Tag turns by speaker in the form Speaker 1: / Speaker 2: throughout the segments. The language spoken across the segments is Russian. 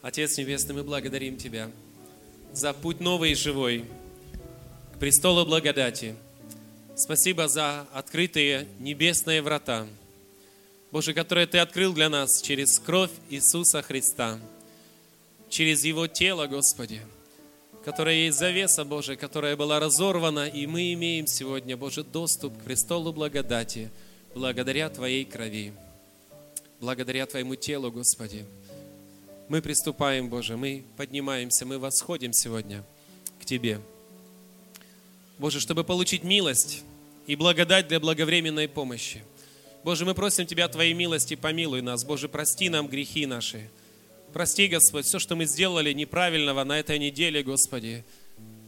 Speaker 1: Отец Небесный, мы благодарим Тебя за путь новый и живой к престолу благодати. Спасибо за открытые небесные врата, Боже, которые Ты открыл для нас через кровь Иисуса Христа, через Его тело, Господи, которое есть завеса, Боже, которая была разорвана, и мы имеем сегодня, Боже, доступ к престолу благодати благодаря Твоей крови, благодаря Твоему телу, Господи. Мы приступаем, Боже, мы поднимаемся, мы восходим сегодня к Тебе. Боже, чтобы получить милость и благодать для благовременной помощи. Боже, мы просим Тебя Твоей милости, помилуй нас. Боже, прости нам грехи наши. Прости, Господь, все, что мы сделали неправильного на этой неделе, Господи.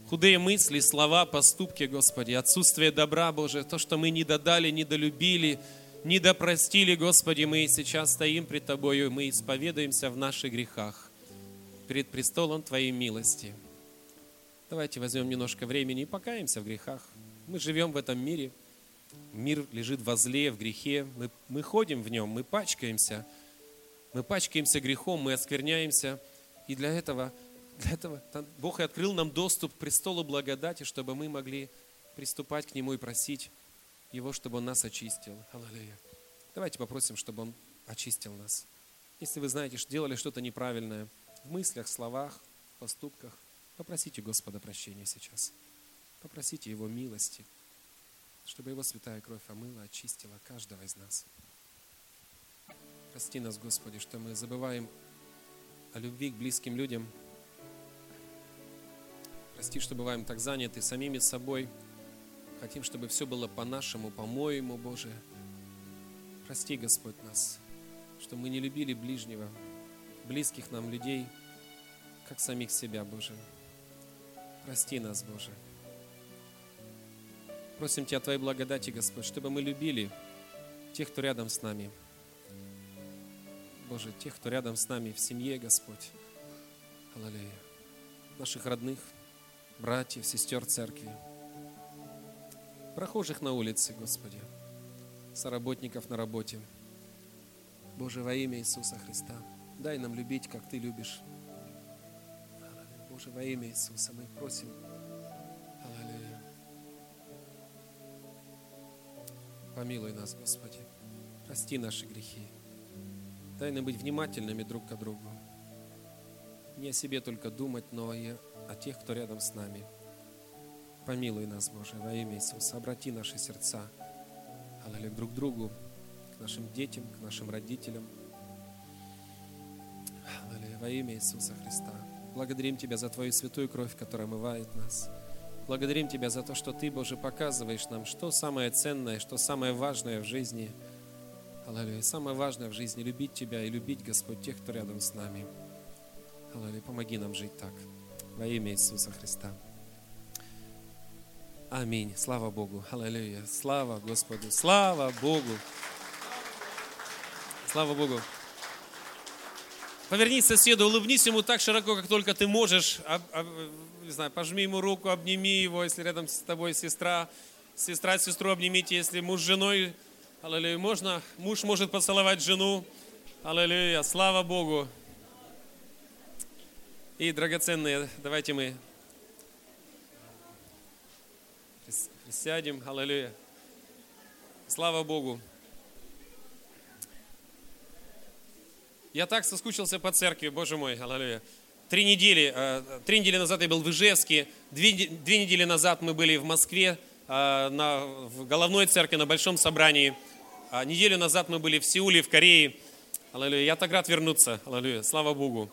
Speaker 1: Худые мысли, слова, поступки, Господи, отсутствие добра, Боже, то, что мы не додали, не долюбили, не допростили, Господи, мы сейчас стоим пред Тобою, мы исповедуемся в наших грехах перед престолом Твоей милости. Давайте возьмем немножко времени и покаемся в грехах. Мы живем в этом мире. Мир лежит во зле, в грехе. Мы, мы ходим в нем, мы пачкаемся. Мы пачкаемся грехом, мы оскверняемся. И для этого, для этого Бог и открыл нам доступ к престолу благодати, чтобы мы могли приступать к Нему и просить его, чтобы Он нас очистил. Аллилуйя. Давайте попросим, чтобы Он очистил нас. Если вы знаете, что делали что-то неправильное в мыслях, словах, поступках, попросите Господа прощения сейчас. Попросите Его милости, чтобы Его святая кровь омыла, очистила каждого из нас. Прости нас, Господи, что мы забываем о любви к близким людям. Прости, что бываем так заняты самими собой – Хотим, чтобы все было по-нашему, по-моему, Боже. Прости, Господь, нас, что мы не любили ближнего, близких нам людей, как самих себя, Боже. Прости нас, Боже. Просим Тебя Твоей благодати, Господь, чтобы мы любили тех, кто рядом с нами. Боже, тех, кто рядом с нами в семье, Господь. Аллилуйя. Наших родных, братьев, сестер церкви прохожих на улице, Господи, соработников на работе. Боже, во имя Иисуса Христа, дай нам любить, как Ты любишь. Боже, во имя Иисуса мы просим. Аллилуйя. Помилуй нас, Господи. Прости наши грехи. Дай нам быть внимательными друг к другу. Не о себе только думать, но и о тех, кто рядом с нами. Помилуй нас, Боже, во имя Иисуса. Обрати наши сердца, аллилуйя, друг к другу, к нашим детям, к нашим родителям. Аллилуйя, во имя Иисуса Христа. Благодарим Тебя за Твою святую кровь, которая омывает нас. Благодарим Тебя за то, что Ты, Боже, показываешь нам, что самое ценное, что самое важное в жизни. Аллилуйя. Самое важное в жизни – любить Тебя и любить, Господь, тех, кто рядом с нами. Аллилуйя. Помоги нам жить так. Во имя Иисуса Христа. Аминь. Слава Богу. Аллилуйя. Слава Господу. Слава Богу. Слава Богу. Повернись к соседу, улыбнись ему так широко, как только ты можешь. Об, об, не знаю, пожми ему руку, обними его, если рядом с тобой сестра. Сестра сестру обнимите, если муж с женой. Аллилуйя. Можно, муж может поцеловать жену. Аллилуйя. Слава Богу. И, драгоценные, давайте мы Сядем, аллилуйя. Слава Богу. Я так соскучился по церкви, Боже мой, аллилуйя. Три недели, э, три недели назад я был в Ижевске, две, две недели назад мы были в Москве э, на, в головной церкви на большом собрании. А неделю назад мы были в Сеуле, в Корее. Аллилуйя. Я так рад вернуться. Аллилуйя. Слава Богу.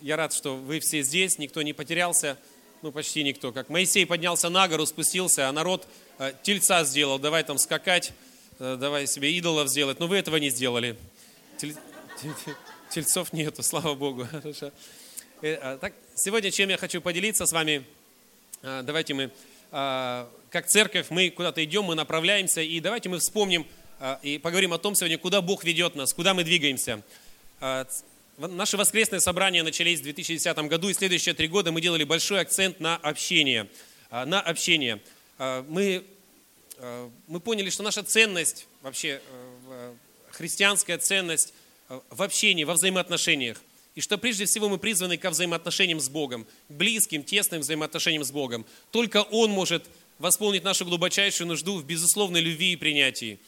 Speaker 1: Я рад, что вы все здесь, никто не потерялся ну почти никто, как Моисей поднялся на гору, спустился, а народ э, тельца сделал, давай там скакать, э, давай себе идолов сделать, но вы этого не сделали. Тель... Тельцов нету, слава Богу. Хорошо. Э, а, так, сегодня чем я хочу поделиться с вами, а, давайте мы, а, как церковь, мы куда-то идем, мы направляемся, и давайте мы вспомним и поговорим о том сегодня, куда Бог ведет нас, куда мы двигаемся. Наши воскресные собрания начались в 2010 году, и следующие три года мы делали большой акцент на общение. А, на общение. А, мы, а, мы поняли, что наша ценность, вообще христианская ценность в общении, во взаимоотношениях. И что прежде всего мы призваны ко взаимоотношениям с Богом, близким, тесным взаимоотношениям с Богом. Только Он может восполнить нашу глубочайшую нужду в безусловной любви и принятии.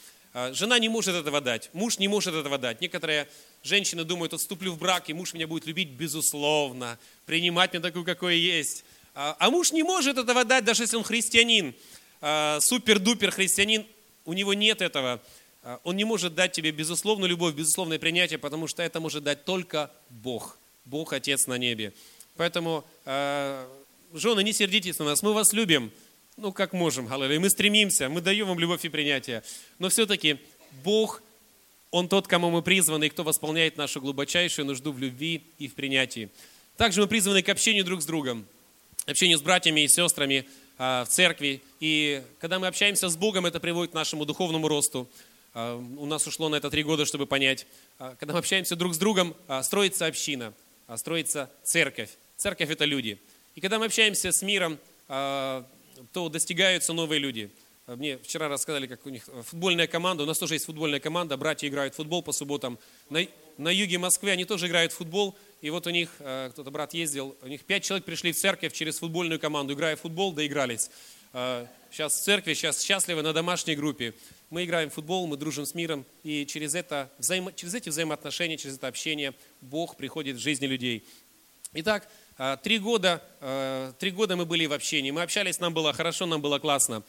Speaker 1: Жена не может этого дать, муж не может этого дать. Некоторые женщины думают, отступлю в брак, и муж меня будет любить безусловно, принимать меня такую, какой есть. А, а муж не может этого дать, даже если он христианин, а, супер-дупер христианин, у него нет этого. Он не может дать тебе безусловную любовь, безусловное принятие, потому что это может дать только Бог, Бог Отец на небе. Поэтому, жены, не сердитесь на нас, мы вас любим, ну, как можем, аллилуйя. Мы стремимся, мы даем вам любовь и принятие. Но все-таки Бог, Он тот, кому мы призваны, и кто восполняет нашу глубочайшую нужду в любви и в принятии. Также мы призваны к общению друг с другом, общению с братьями и сестрами а, в церкви. И когда мы общаемся с Богом, это приводит к нашему духовному росту. А, у нас ушло на это три года, чтобы понять. А, когда мы общаемся друг с другом, строится община, строится церковь. Церковь – это люди. И когда мы общаемся с миром, то достигаются новые люди. Мне вчера рассказали, как у них футбольная команда, у нас тоже есть футбольная команда, братья играют в футбол по субботам. На, на юге Москвы они тоже играют в футбол, и вот у них, э, кто-то брат ездил, у них пять человек пришли в церковь через футбольную команду, играя в футбол, доигрались. Сейчас в церкви, сейчас счастливы на домашней группе. Мы играем в футбол, мы дружим с миром, и через, это, взаимо, через эти взаимоотношения, через это общение Бог приходит в жизни людей. Итак, три года, три года мы были в общении, мы общались, нам было хорошо, нам было классно.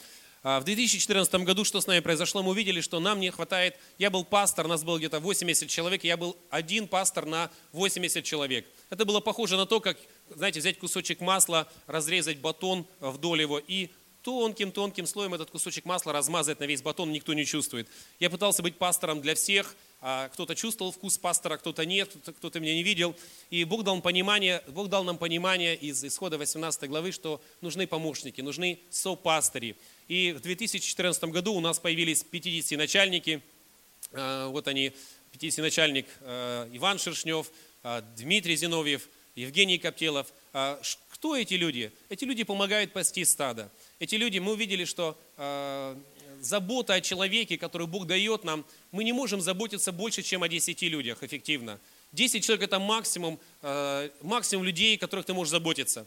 Speaker 1: А, в 2014 году что с нами произошло? Мы увидели, что нам не хватает. Я был пастор, нас было где-то 80 человек, я был один пастор на 80 человек. Это было похоже на то, как, знаете, взять кусочек масла, разрезать батон вдоль его и тонким-тонким слоем этот кусочек масла размазать на весь батон, никто не чувствует. Я пытался быть пастором для всех, а кто-то чувствовал вкус пастора, кто-то нет, кто-то меня не видел. И Бог дал, понимание, Бог дал нам понимание из исхода 18 главы, что нужны помощники, нужны сопастыри. И в 2014 году у нас появились 50 начальники. А, вот они, 50 начальник а, Иван Шершнев, Дмитрий Зиновьев, Евгений Коптелов. Кто эти люди? Эти люди помогают пасти стадо. Эти люди, мы увидели, что э, забота о человеке, которую Бог дает нам, мы не можем заботиться больше, чем о 10 людях эффективно. 10 человек – это максимум, э, максимум людей, которых ты можешь заботиться.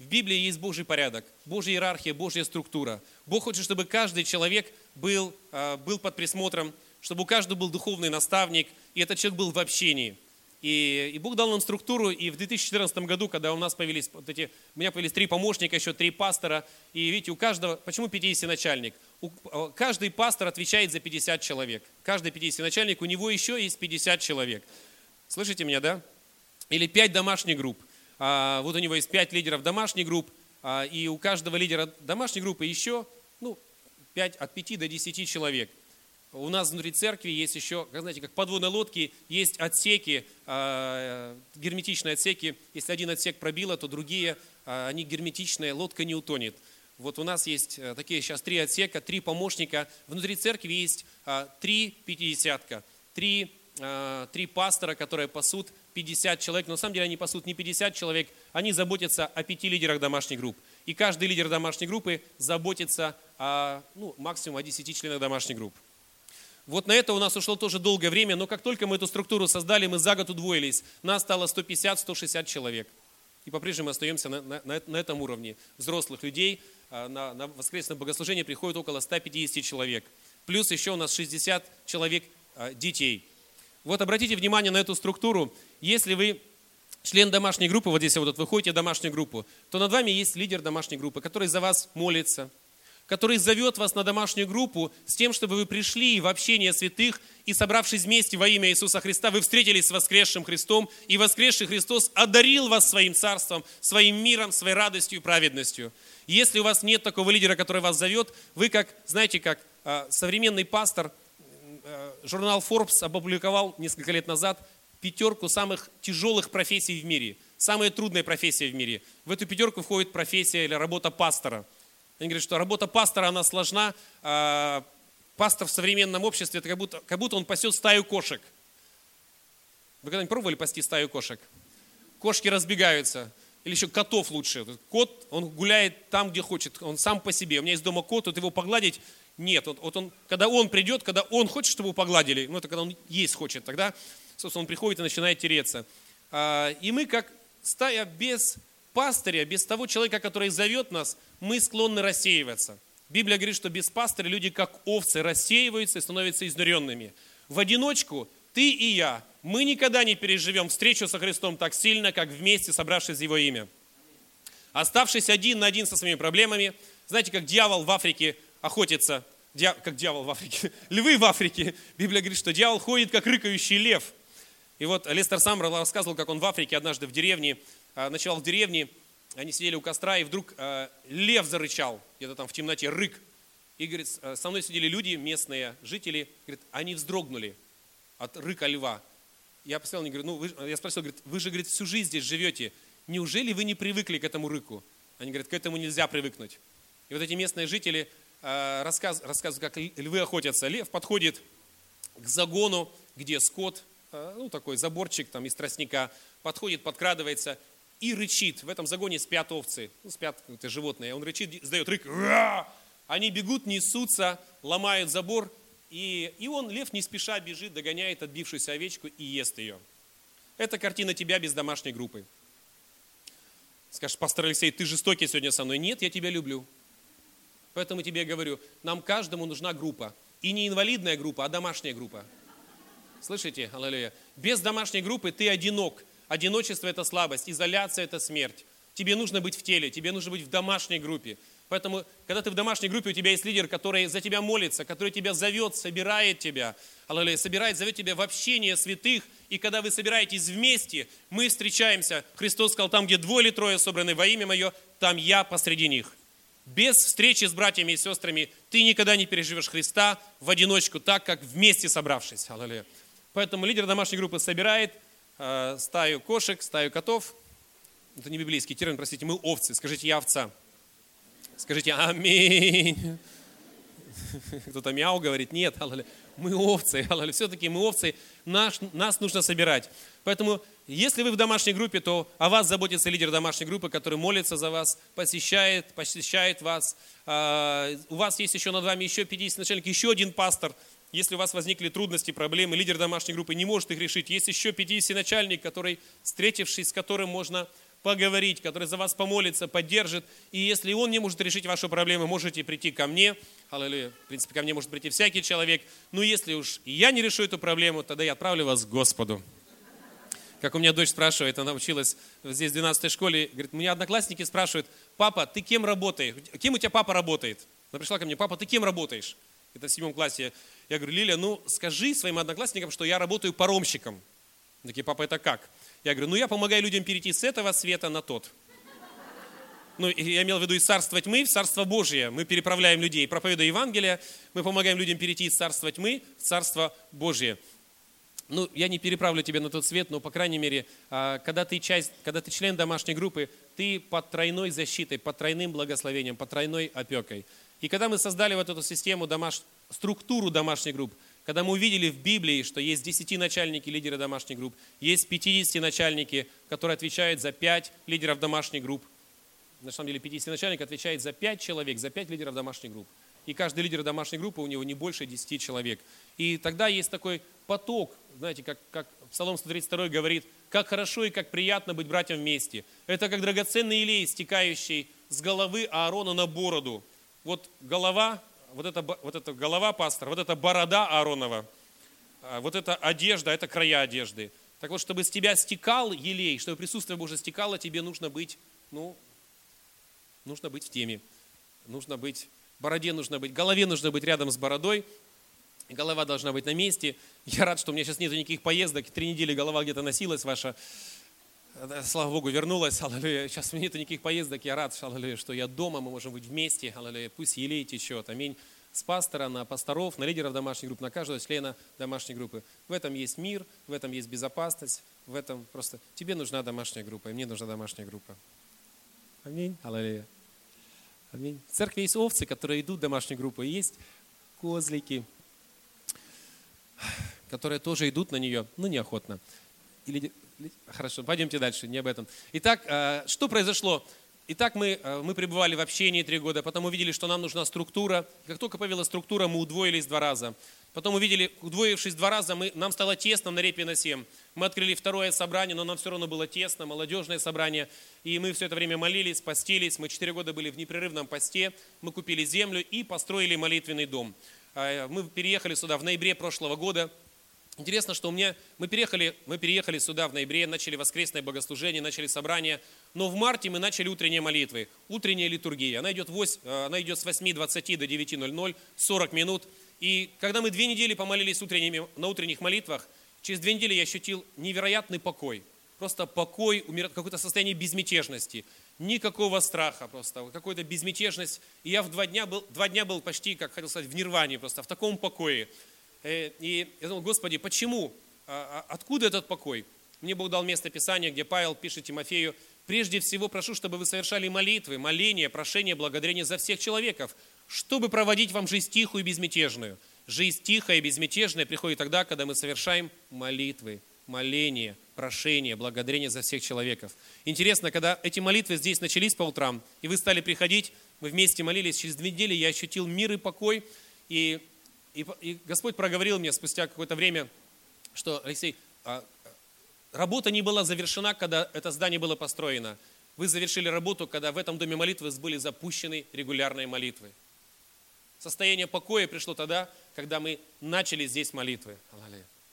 Speaker 1: В Библии есть Божий порядок, Божья иерархия, Божья структура. Бог хочет, чтобы каждый человек был, э, был под присмотром, чтобы у каждого был духовный наставник, и этот человек был в общении – и, и Бог дал нам структуру, и в 2014 году, когда у нас появились вот эти, у меня появились три помощника, еще три пастора, и видите, у каждого, почему 50 начальник? У, а, каждый пастор отвечает за 50 человек. Каждый 50 начальник, у него еще есть 50 человек. Слышите меня, да? Или 5 домашних групп. А, вот у него есть 5 лидеров домашних групп, а, и у каждого лидера домашней группы еще ну, 5, от 5 до 10 человек. У нас внутри церкви есть еще, как знаете, как подводные лодки, есть отсеки, э, герметичные отсеки. Если один отсек пробило, то другие, они герметичные, лодка не утонет. Вот у нас есть э, такие сейчас три отсека, три помощника. Внутри церкви есть три пятидесятка, три, три пастора, которые пасут 50 человек. Но на самом деле они пасут не 50 человек, они заботятся о пяти лидерах домашних групп. И каждый лидер домашней группы заботится о, ну, максимум о 10 членах домашней группы. Вот на это у нас ушло тоже долгое время, но как только мы эту структуру создали, мы за год удвоились. Нас стало 150-160 человек. И по-прежнему остаемся на, на, на этом уровне. Взрослых людей а, на, на воскресное богослужение приходит около 150 человек. Плюс еще у нас 60 человек а, детей. Вот обратите внимание на эту структуру. Если вы член домашней группы, вот здесь вот вы ходите в домашнюю группу, то над вами есть лидер домашней группы, который за вас молится, который зовет вас на домашнюю группу с тем, чтобы вы пришли в общение святых и, собравшись вместе во имя Иисуса Христа, вы встретились с воскресшим Христом, и воскресший Христос одарил вас своим царством, своим миром, своей радостью и праведностью. Если у вас нет такого лидера, который вас зовет, вы как, знаете, как а, современный пастор, журнал Forbes опубликовал несколько лет назад пятерку самых тяжелых профессий в мире, самая трудная профессия в мире. В эту пятерку входит профессия или работа пастора – они говорят, что работа пастора, она сложна. А пастор в современном обществе, это как будто, как будто он пасет стаю кошек. Вы когда-нибудь пробовали пасти стаю кошек? Кошки разбегаются. Или еще котов лучше. Кот, он гуляет там, где хочет. Он сам по себе. У меня есть дома кот, вот его погладить нет. Вот, вот он, когда он придет, когда он хочет, чтобы его погладили, ну это когда он есть хочет, тогда, собственно, он приходит и начинает тереться. А, и мы, как стая без пастыря, без того человека, который зовет нас, мы склонны рассеиваться. Библия говорит, что без пастыря люди, как овцы, рассеиваются и становятся изнуренными. В одиночку ты и я, мы никогда не переживем встречу со Христом так сильно, как вместе, собравшись в Его имя. Оставшись один на один со своими проблемами, знаете, как дьявол в Африке охотится, как дьявол в Африке, львы в Африке. Библия говорит, что дьявол ходит, как рыкающий лев. И вот Лестер Самбр рассказывал, как он в Африке однажды в деревне, а, ночевал в деревне, они сидели у костра, и вдруг э, лев зарычал, где-то там в темноте, рык. И, говорит, э, со мной сидели люди, местные жители, говорит, они вздрогнули от рыка льва. Я посмотрел, они говорят, ну, вы, я спросил, говорит, вы же, говорит, всю жизнь здесь живете, неужели вы не привыкли к этому рыку? Они говорят, к этому нельзя привыкнуть. И вот эти местные жители рассказ, рассказывают, как львы охотятся. Лев подходит к загону, где скот, э, ну, такой заборчик там из тростника, подходит, подкрадывается и рычит. В этом загоне спят овцы, ну, спят какие-то животные. Он рычит, сдает рык. Они бегут, несутся, ломают забор. И, и он, лев, не спеша бежит, догоняет отбившуюся овечку и ест ее. Это картина тебя без домашней группы. Скажешь, пастор Алексей, ты жестокий сегодня со мной. Нет, я тебя люблю. Поэтому тебе говорю, нам каждому нужна группа. И не инвалидная группа, а домашняя группа. Слышите? Аллилуйя. Без домашней группы ты одинок. Одиночество – это слабость, изоляция – это смерть. Тебе нужно быть в теле, тебе нужно быть в домашней группе. Поэтому, когда ты в домашней группе, у тебя есть лидер, который за тебя молится, который тебя зовет, собирает тебя, аллилуйя, собирает, зовет тебя в общение святых. И когда вы собираетесь вместе, мы встречаемся. Христос сказал, там, где двое или трое собраны во имя Мое, там я посреди них. Без встречи с братьями и сестрами ты никогда не переживешь Христа в одиночку, так как вместе собравшись. Аллилуйя. Поэтому лидер домашней группы собирает, Э, стаю кошек, стаю котов. Это не библейский термин, простите, мы овцы. Скажите, я овца. Скажите, аминь. Кто-то мяу говорит, нет, мы овцы, все-таки мы овцы, наш, нас нужно собирать. Поэтому, если вы в домашней группе, то о вас заботится лидер домашней группы, который молится за вас, посещает, посещает вас. А, у вас есть еще над вами еще 50 начальник, еще один пастор – если у вас возникли трудности, проблемы, лидер домашней группы не может их решить, есть еще 50 начальник, который, встретившись с которым можно поговорить, который за вас помолится, поддержит. И если он не может решить вашу проблему, можете прийти ко мне. Аллилуйя. В принципе, ко мне может прийти всякий человек. Но если уж я не решу эту проблему, тогда я отправлю вас к Господу. Как у меня дочь спрашивает, она училась здесь в 12 школе, говорит, меня одноклассники спрашивают, папа, ты кем работаешь? Кем у тебя папа работает? Она пришла ко мне, папа, ты кем работаешь? Это в седьмом классе. Я говорю, Лилия, ну скажи своим одноклассникам, что я работаю паромщиком. Такие, папа, это как? Я говорю, ну я помогаю людям перейти с этого света на тот. Ну, я имел в виду из царства тьмы в царство Божие. Мы переправляем людей, проповедуя Евангелие, мы помогаем людям перейти из царства тьмы в царство Божие. Ну, я не переправлю тебя на тот свет, но, по крайней мере, а, когда ты, часть, когда ты член домашней группы, ты под тройной защитой, под тройным благословением, под тройной опекой. И когда мы создали вот эту систему, домаш... структуру домашних групп, когда мы увидели в Библии, что есть 10 начальники, лидеры домашних групп, есть 50 начальники, которые отвечают за 5 лидеров домашних групп, на самом деле 50 начальник отвечает за 5 человек, за 5 лидеров домашних групп. И каждый лидер домашней группы у него не больше 10 человек. И тогда есть такой поток, знаете, как, как Псалом 132 говорит, как хорошо и как приятно быть братьям вместе. Это как драгоценный илей, стекающий с головы Аарона на бороду вот голова, вот эта, вот эта голова пастора, вот эта борода Ааронова, а, вот эта одежда, это края одежды. Так вот, чтобы с тебя стекал елей, чтобы присутствие Божие стекало, тебе нужно быть, ну, нужно быть в теме. Нужно быть, бороде нужно быть, голове нужно быть рядом с бородой, голова должна быть на месте. Я рад, что у меня сейчас нет никаких поездок, три недели голова где-то носилась ваша. Слава Богу, вернулась, аллилуйя. Сейчас у меня нет никаких поездок, я рад, аллилуйя, что я дома, мы можем быть вместе, аллилуйя. Пусть елей течет, аминь. С пастора на пасторов, на лидеров домашней группы, на каждого члена домашней группы. В этом есть мир, в этом есть безопасность, в этом просто... Тебе нужна домашняя группа, и мне нужна домашняя группа. Аминь, аллилуйя. Аминь. В церкви есть овцы, которые идут в домашнюю группу, и есть козлики, которые тоже идут на нее, но неохотно. Или Хорошо, пойдемте дальше, не об этом. Итак, э, что произошло? и так мы, э, мы пребывали в общении три года, потом увидели, что нам нужна структура. Как только появилась структура, мы удвоились два раза. Потом увидели, удвоившись два раза, мы, нам стало тесно на репе на 7. Мы открыли второе собрание, но нам все равно было тесно, молодежное собрание. И мы все это время молились, постились. Мы четыре года были в непрерывном посте. Мы купили землю и построили молитвенный дом. А, мы переехали сюда в ноябре прошлого года. Интересно, что у меня, мы переехали, мы переехали сюда в ноябре, начали воскресное богослужение, начали собрание, но в марте мы начали утренние молитвы, утренняя литургия. Она идет, 8, э, она идет с 8.20 до 9.00, 40 минут. И когда мы две недели помолились утренними, на утренних молитвах, через две недели я ощутил невероятный покой. Просто покой, какое-то состояние безмятежности. Никакого страха просто, какая-то безмятежность. И я в два дня был, два дня был почти, как хотел сказать, в нирване просто, в таком покое. Э, и я думал, Господи, почему? А, а, откуда этот покой? Мне Бог дал место Писания, где Павел пишет Тимофею, «Прежде всего прошу, чтобы вы совершали молитвы, моления, прошения, благодарения за всех человеков, чтобы проводить вам жизнь тихую и безмятежную». Жизнь тихая и безмятежная приходит тогда, когда мы совершаем молитвы, моления, прошения, благодарения за всех человеков. Интересно, когда эти молитвы здесь начались по утрам, и вы стали приходить, мы вместе молились, через две недели я ощутил мир и покой, и и, и Господь проговорил мне спустя какое-то время, что, Алексей, а, работа не была завершена, когда это здание было построено. Вы завершили работу, когда в этом доме молитвы были запущены регулярные молитвы. Состояние покоя пришло тогда, когда мы начали здесь молитвы.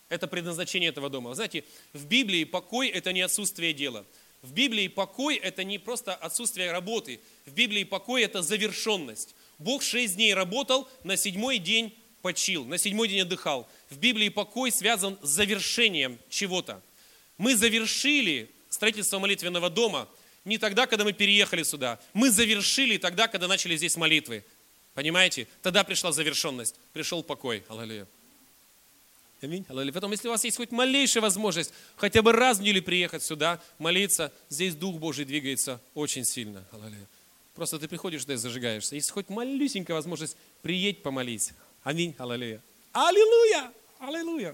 Speaker 1: Это предназначение этого дома. Вы знаете, в Библии покой – это не отсутствие дела. В Библии покой – это не просто отсутствие работы. В Библии покой – это завершенность. Бог шесть дней работал, на седьмой день почил, на седьмой день отдыхал. В Библии покой связан с завершением чего-то. Мы завершили строительство молитвенного дома не тогда, когда мы переехали сюда. Мы завершили тогда, когда начали здесь молитвы. Понимаете? Тогда пришла завершенность, пришел покой. Аллилуйя. Аминь. Аллилуйя. Поэтому, если у вас есть хоть малейшая возможность хотя бы раз в неделю приехать сюда, молиться, здесь Дух Божий двигается очень сильно. Аллилуйя. Просто ты приходишь сюда и зажигаешься. Если хоть малюсенькая возможность, приедь помолись. Аминь. Аллилуйя. Аллилуйя. Аллилуйя.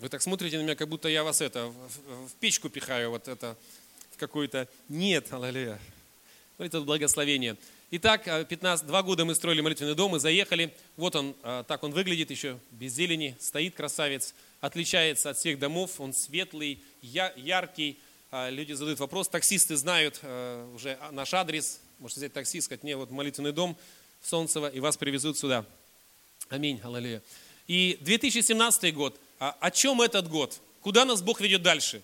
Speaker 1: Вы так смотрите на меня, как будто я вас это, в, в печку пихаю, вот это, в какую-то... Нет, аллилуйя. Ну, это благословение. Итак, 15, два года мы строили молитвенный дом, мы заехали. Вот он, а, так он выглядит еще, без зелени, стоит красавец, отличается от всех домов, он светлый, я, яркий. А, люди задают вопрос, таксисты знают а, уже наш адрес, можете взять такси, сказать, не, вот молитвенный дом, в Солнцево, и вас привезут сюда. Аминь, аллилуйя. И 2017 год, а о чем этот год? Куда нас Бог ведет дальше?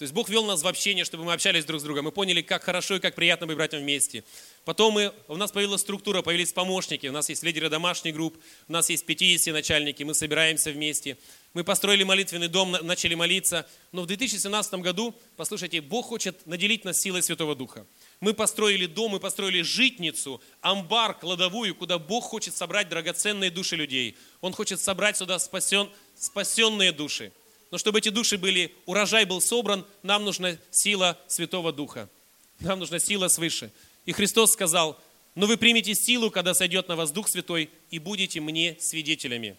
Speaker 1: То есть Бог вел нас в общение, чтобы мы общались друг с другом. Мы поняли, как хорошо и как приятно быть братьям вместе. Потом мы, у нас появилась структура, появились помощники. У нас есть лидеры домашних групп, у нас есть 50 начальники, мы собираемся вместе. Мы построили молитвенный дом, начали молиться. Но в 2017 году, послушайте, Бог хочет наделить нас силой Святого Духа. Мы построили дом, мы построили житницу, амбар, кладовую, куда Бог хочет собрать драгоценные души людей. Он хочет собрать сюда спасен, спасенные души. Но чтобы эти души были, урожай был собран, нам нужна сила Святого Духа. Нам нужна сила свыше. И Христос сказал, но вы примете силу, когда сойдет на вас Дух Святой, и будете мне свидетелями.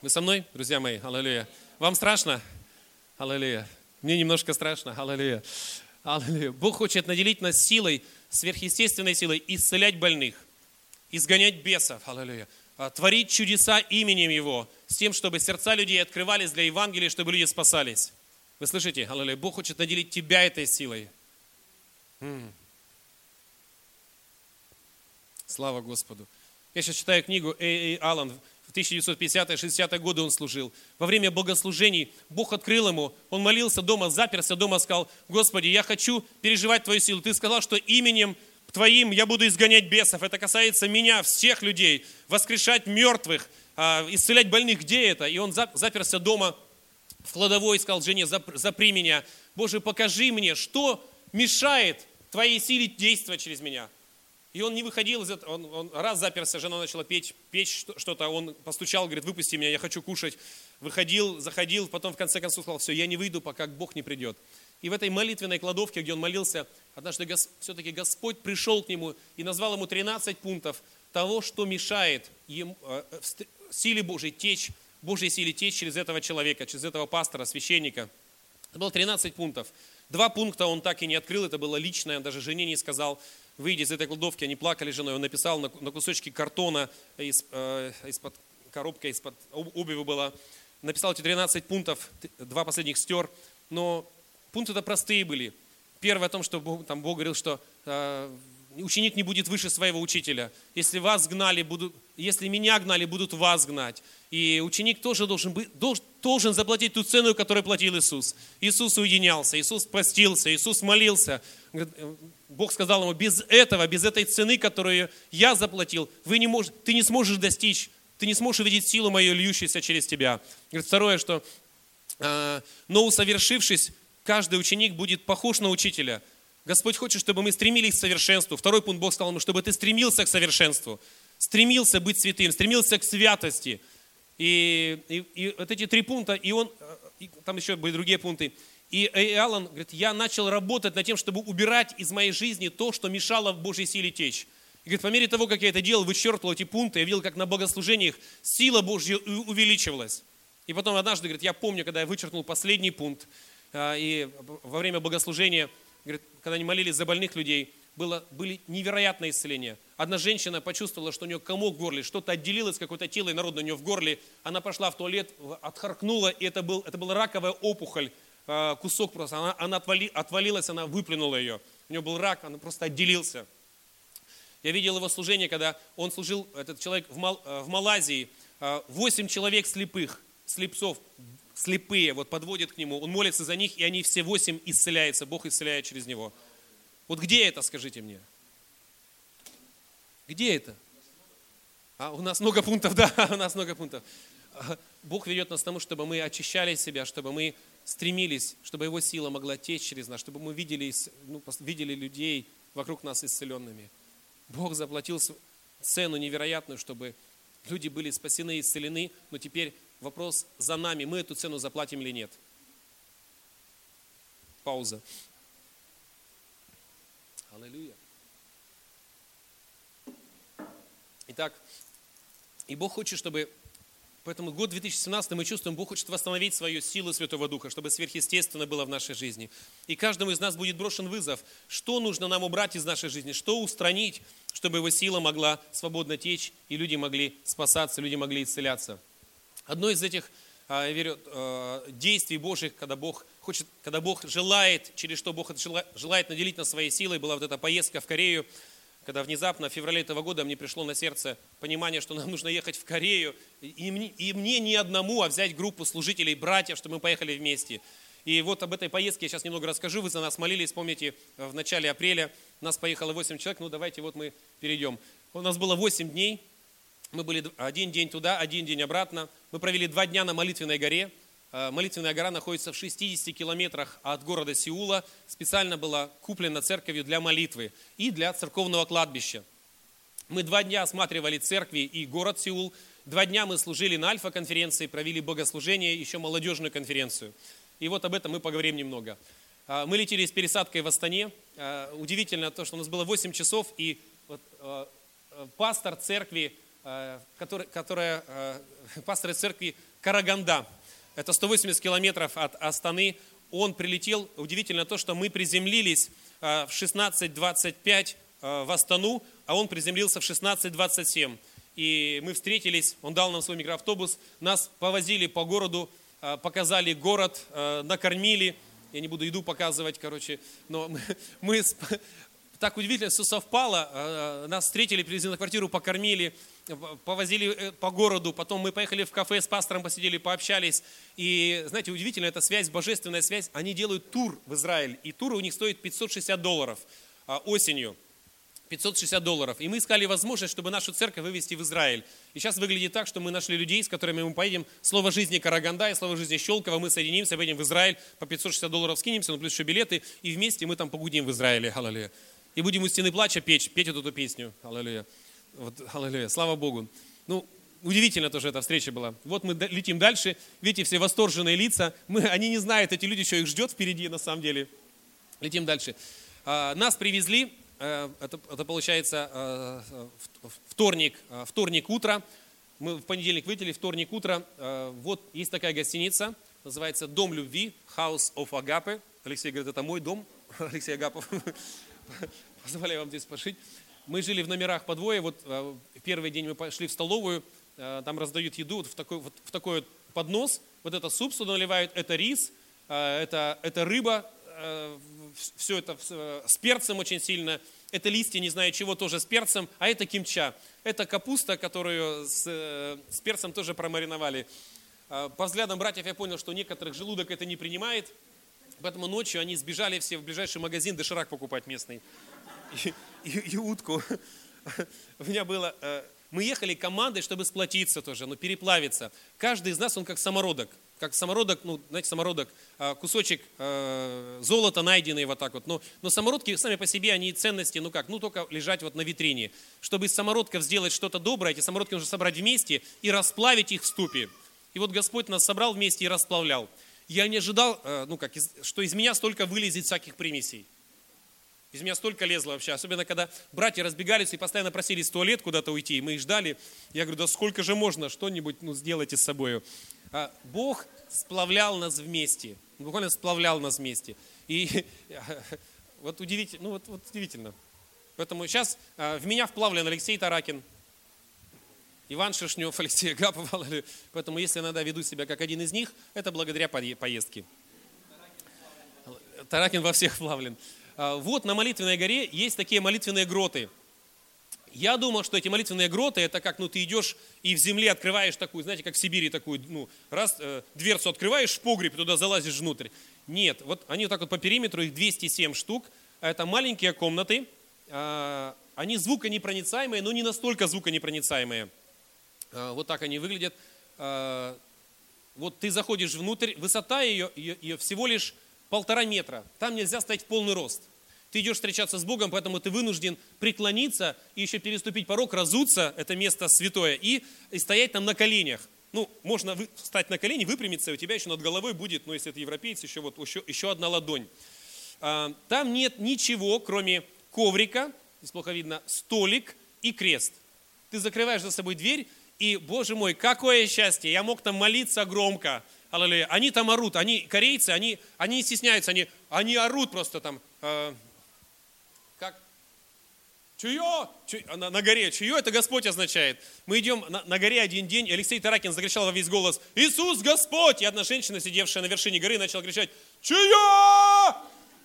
Speaker 1: Вы со мной, друзья мои? Аллилуйя. Вам страшно? Аллилуйя. Мне немножко страшно. Аллилуйя. Аллилуйя. Бог хочет наделить нас силой, сверхъестественной силой, исцелять больных, изгонять бесов. Аллилуйя. А, творить чудеса именем Его, с тем, чтобы сердца людей открывались для Евангелия, чтобы люди спасались. Вы слышите? Аллилуйя. Бог хочет наделить тебя этой силой. Слава Господу. Я сейчас читаю книгу Эй, Эй, Аллан в 1950-60-е годы он служил. Во время богослужений Бог открыл ему, он молился дома, заперся дома, сказал, Господи, я хочу переживать Твою силу. Ты сказал, что именем Твоим я буду изгонять бесов. Это касается меня, всех людей, воскрешать мертвых, а, исцелять больных. Где это? И он заперся дома в кладовой и сказал, жене, запри меня. Боже, покажи мне, что мешает Твоей силе действовать через меня. И он не выходил из этого, он, он раз заперся, жена начала петь, печь что-то, он постучал, говорит, выпусти меня, я хочу кушать. Выходил, заходил, потом в конце концов сказал, все, я не выйду, пока Бог не придет. И в этой молитвенной кладовке, где он молился, однажды Гос, все-таки Господь пришел к нему и назвал ему 13 пунктов того, что мешает ему, э, силе Божьей течь, Божьей силе течь через этого человека, через этого пастора, священника. Это было 13 пунктов. Два пункта он так и не открыл, это было личное, он даже жене не сказал. Выйдя из этой кладовки, они плакали женой, он написал на, на кусочке картона из, э, из-под коробка, из-под обуви была, написал эти 13 пунктов, два последних стер, но пункты-то простые были. Первое о том, что Бог, там Бог говорил, что э, ученик не будет выше своего учителя. Если вас гнали, будут, если меня гнали, будут вас гнать. И ученик тоже должен, быть, должен, должен заплатить ту цену, которую платил Иисус. Иисус уединялся, Иисус постился, Иисус молился. Бог сказал ему, без этого, без этой цены, которую я заплатил, вы не мож, ты не сможешь достичь, ты не сможешь увидеть силу мою, льющуюся через тебя. Второе, что э, но усовершившись, каждый ученик будет похож на учителя – Господь хочет, чтобы мы стремились к совершенству. Второй пункт Бог сказал ему, чтобы ты стремился к совершенству, стремился быть святым, стремился к святости. И, и, и вот эти три пункта, и он, и там еще были другие пункты. И Аллан говорит, я начал работать над тем, чтобы убирать из моей жизни то, что мешало в Божьей силе течь. И говорит, по мере того, как я это делал, вычеркивал эти пункты, я видел, как на богослужениях сила Божья увеличивалась. И потом однажды, говорит, я помню, когда я вычеркнул последний пункт, а, и во время богослужения говорит, когда они молились за больных людей, было, были невероятные исцеления. Одна женщина почувствовала, что у нее комок в горле, что-то отделилось, какое-то тело инородное у нее в горле. Она пошла в туалет, отхаркнула, и это, был, это была раковая опухоль, а, кусок просто. Она, она отвали, отвалилась, она выплюнула ее. У нее был рак, он просто отделился. Я видел его служение, когда он служил, этот человек в, Мал, э, в Малайзии, а, восемь человек слепых, слепцов, слепые, вот подводят к нему, он молится за них, и они все восемь исцеляются, Бог исцеляет через него. Вот где это, скажите мне? Где это? А, у нас много пунктов, да, у нас много пунктов. Бог ведет нас к тому, чтобы мы очищали себя, чтобы мы стремились, чтобы Его сила могла течь через нас, чтобы мы видели, ну, видели людей вокруг нас исцеленными. Бог заплатил цену невероятную, чтобы люди были спасены и исцелены, но теперь Вопрос за нами, мы эту цену заплатим или нет. Пауза. Аллилуйя. Итак, и Бог хочет, чтобы Поэтому год 2017 мы чувствуем, Бог хочет восстановить свою силу Святого Духа, чтобы сверхъестественно было в нашей жизни. И каждому из нас будет брошен вызов, что нужно нам убрать из нашей жизни, что устранить, чтобы его сила могла свободно течь, и люди могли спасаться, люди могли исцеляться. Одно из этих, а, я верю, а, действий Божьих, когда Бог хочет, когда Бог желает, через что Бог желает наделить нас своей силой, была вот эта поездка в Корею, когда внезапно в феврале этого года мне пришло на сердце понимание, что нам нужно ехать в Корею, и мне, и мне не одному, а взять группу служителей, братьев, чтобы мы поехали вместе. И вот об этой поездке я сейчас немного расскажу. Вы за нас молились, помните, в начале апреля нас поехало 8 человек. Ну, давайте вот мы перейдем. У нас было 8 дней. Мы были один день туда, один день обратно. Мы провели два дня на Молитвенной горе. Э, Молитвенная гора находится в 60 километрах от города Сеула. Специально была куплена церковью для молитвы и для церковного кладбища. Мы два дня осматривали церкви и город Сеул. Два дня мы служили на альфа-конференции, провели богослужение, еще молодежную конференцию. И вот об этом мы поговорим немного. Э, мы летели с пересадкой в Астане. Э, удивительно то, что у нас было 8 часов, и вот пастор церкви Э, который, которая э, пастор церкви Караганда. Это 180 километров от Астаны. Он прилетел, удивительно то, что мы приземлились э, в 16.25 в Астану, а он приземлился в 16.27. И мы встретились, он дал нам свой микроавтобус, нас повозили по городу, показали город, накормили. Я не буду еду показывать, короче, но мы, мы так удивительно все совпало. Нас встретили, привезли на квартиру, покормили повозили э, по городу, потом мы поехали в кафе с пастором, посидели, пообщались. И, знаете, удивительно, эта связь, божественная связь, они делают тур в Израиль, и тур у них стоит 560 долларов а, осенью. 560 долларов. И мы искали возможность, чтобы нашу церковь вывести в Израиль. И сейчас выглядит так, что мы нашли людей, с которыми мы поедем. Слово жизни Караганда и слово жизни Щелково. Мы соединимся, поедем в Израиль, по 560 долларов скинемся, ну плюс еще билеты, и вместе мы там погудим в Израиле. Аллилуйя. И будем у стены плача петь, петь эту песню. Аллилуйя. Вот, аллилуйя, слава Богу. Ну, удивительно тоже эта встреча была. Вот мы летим дальше, видите, все восторженные лица. Мы, они не знают, эти люди, что их ждет впереди на самом деле. Летим дальше. А, нас привезли, а, это, это получается а, вторник, а, вторник утро. Мы в понедельник вылетели, вторник утро. Вот есть такая гостиница, называется «Дом любви», House of Agape. Алексей говорит, это мой дом, Алексей Агапов. Позволяю вам здесь пошить. Мы жили в номерах по двое, вот э, первый день мы пошли в столовую, э, там раздают еду вот в такой, вот в такой вот поднос, вот это суп сюда наливают, это рис, э, это, это рыба, все это с перцем очень сильно, это листья, не знаю чего, тоже с перцем, а это кимча. Это капуста, которую с, с перцем тоже промариновали. По взглядам братьев я понял, что некоторых желудок это не принимает, поэтому ночью они сбежали все в ближайший магазин доширак покупать местный и, и, и утку. У меня было... Э, мы ехали командой, чтобы сплотиться тоже, но переплавиться. Каждый из нас, он как самородок. Как самородок, ну, знаете, самородок, э, кусочек э, золота найденный вот так вот. Но, но самородки сами по себе, они ценности, ну как, ну только лежать вот на витрине. Чтобы из самородков сделать что-то доброе, эти самородки нужно собрать вместе и расплавить их в ступе. И вот Господь нас собрал вместе и расплавлял. Я не ожидал, ну как, что из меня столько вылезет всяких примесей. Из меня столько лезло вообще, особенно когда братья разбегались и постоянно просились в туалет куда-то уйти, и мы их ждали. Я говорю, да сколько же можно, что-нибудь ну, сделайте с собой. А Бог сплавлял нас вместе, буквально сплавлял нас вместе. И вот удивительно, ну вот, вот удивительно. Поэтому сейчас а, в меня вплавлен Алексей Таракин, Иван Шишнев, Алексей Гапов. Поэтому если иногда веду себя как один из них, это благодаря поездке. Таракин во всех вплавлен. А, вот на молитвенной горе есть такие молитвенные гроты. Я думал, что эти молитвенные гроты, это как, ну, ты идешь и в земле открываешь такую, знаете, как в Сибири такую, ну, раз, э, дверцу открываешь в погреб, туда залазишь внутрь. Нет, вот они вот так вот по периметру, их 207 штук. Это маленькие комнаты, э, они звуконепроницаемые, но не настолько звуконепроницаемые. Э, вот так они выглядят. Э, вот ты заходишь внутрь, высота ее, ее, ее всего лишь полтора метра. Там нельзя стоять в полный рост. Ты идешь встречаться с Богом, поэтому ты вынужден преклониться и еще переступить порог, разуться, это место святое, и, и стоять там на коленях. Ну, можно встать на колени, выпрямиться, и у тебя еще над головой будет, ну, если это европейцы, еще, вот, еще, еще одна ладонь. А, там нет ничего, кроме коврика, здесь плохо видно, столик и крест. Ты закрываешь за собой дверь, и, боже мой, какое счастье, я мог там молиться громко, Аллилуйя. Они там орут, они корейцы, они, они не стесняются, они, они орут просто там. Э, как? Чуё? Чу, на, на горе. Чуё это Господь означает. Мы идем на, на горе один день, и Алексей Таракин закричал во весь голос, Иисус Господь! И одна женщина, сидевшая на вершине горы, начала кричать, Чуё?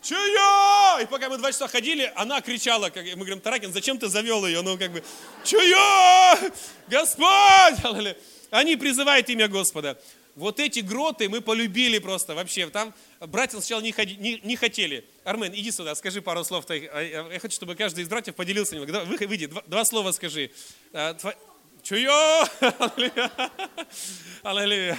Speaker 1: Чуё? И пока мы два часа ходили, она кричала, как, мы говорим, Таракин, зачем ты завел ее? Ну, как бы, Чуё? Господь! Они призывают имя Господа вот эти гроты мы полюбили просто вообще. Там братья сначала не, ходи, не, не хотели. Армен, иди сюда, скажи пару слов. А, я хочу, чтобы каждый из братьев поделился немного. Выйди, два, два слова скажи. А, Чуё! Аллилуйя!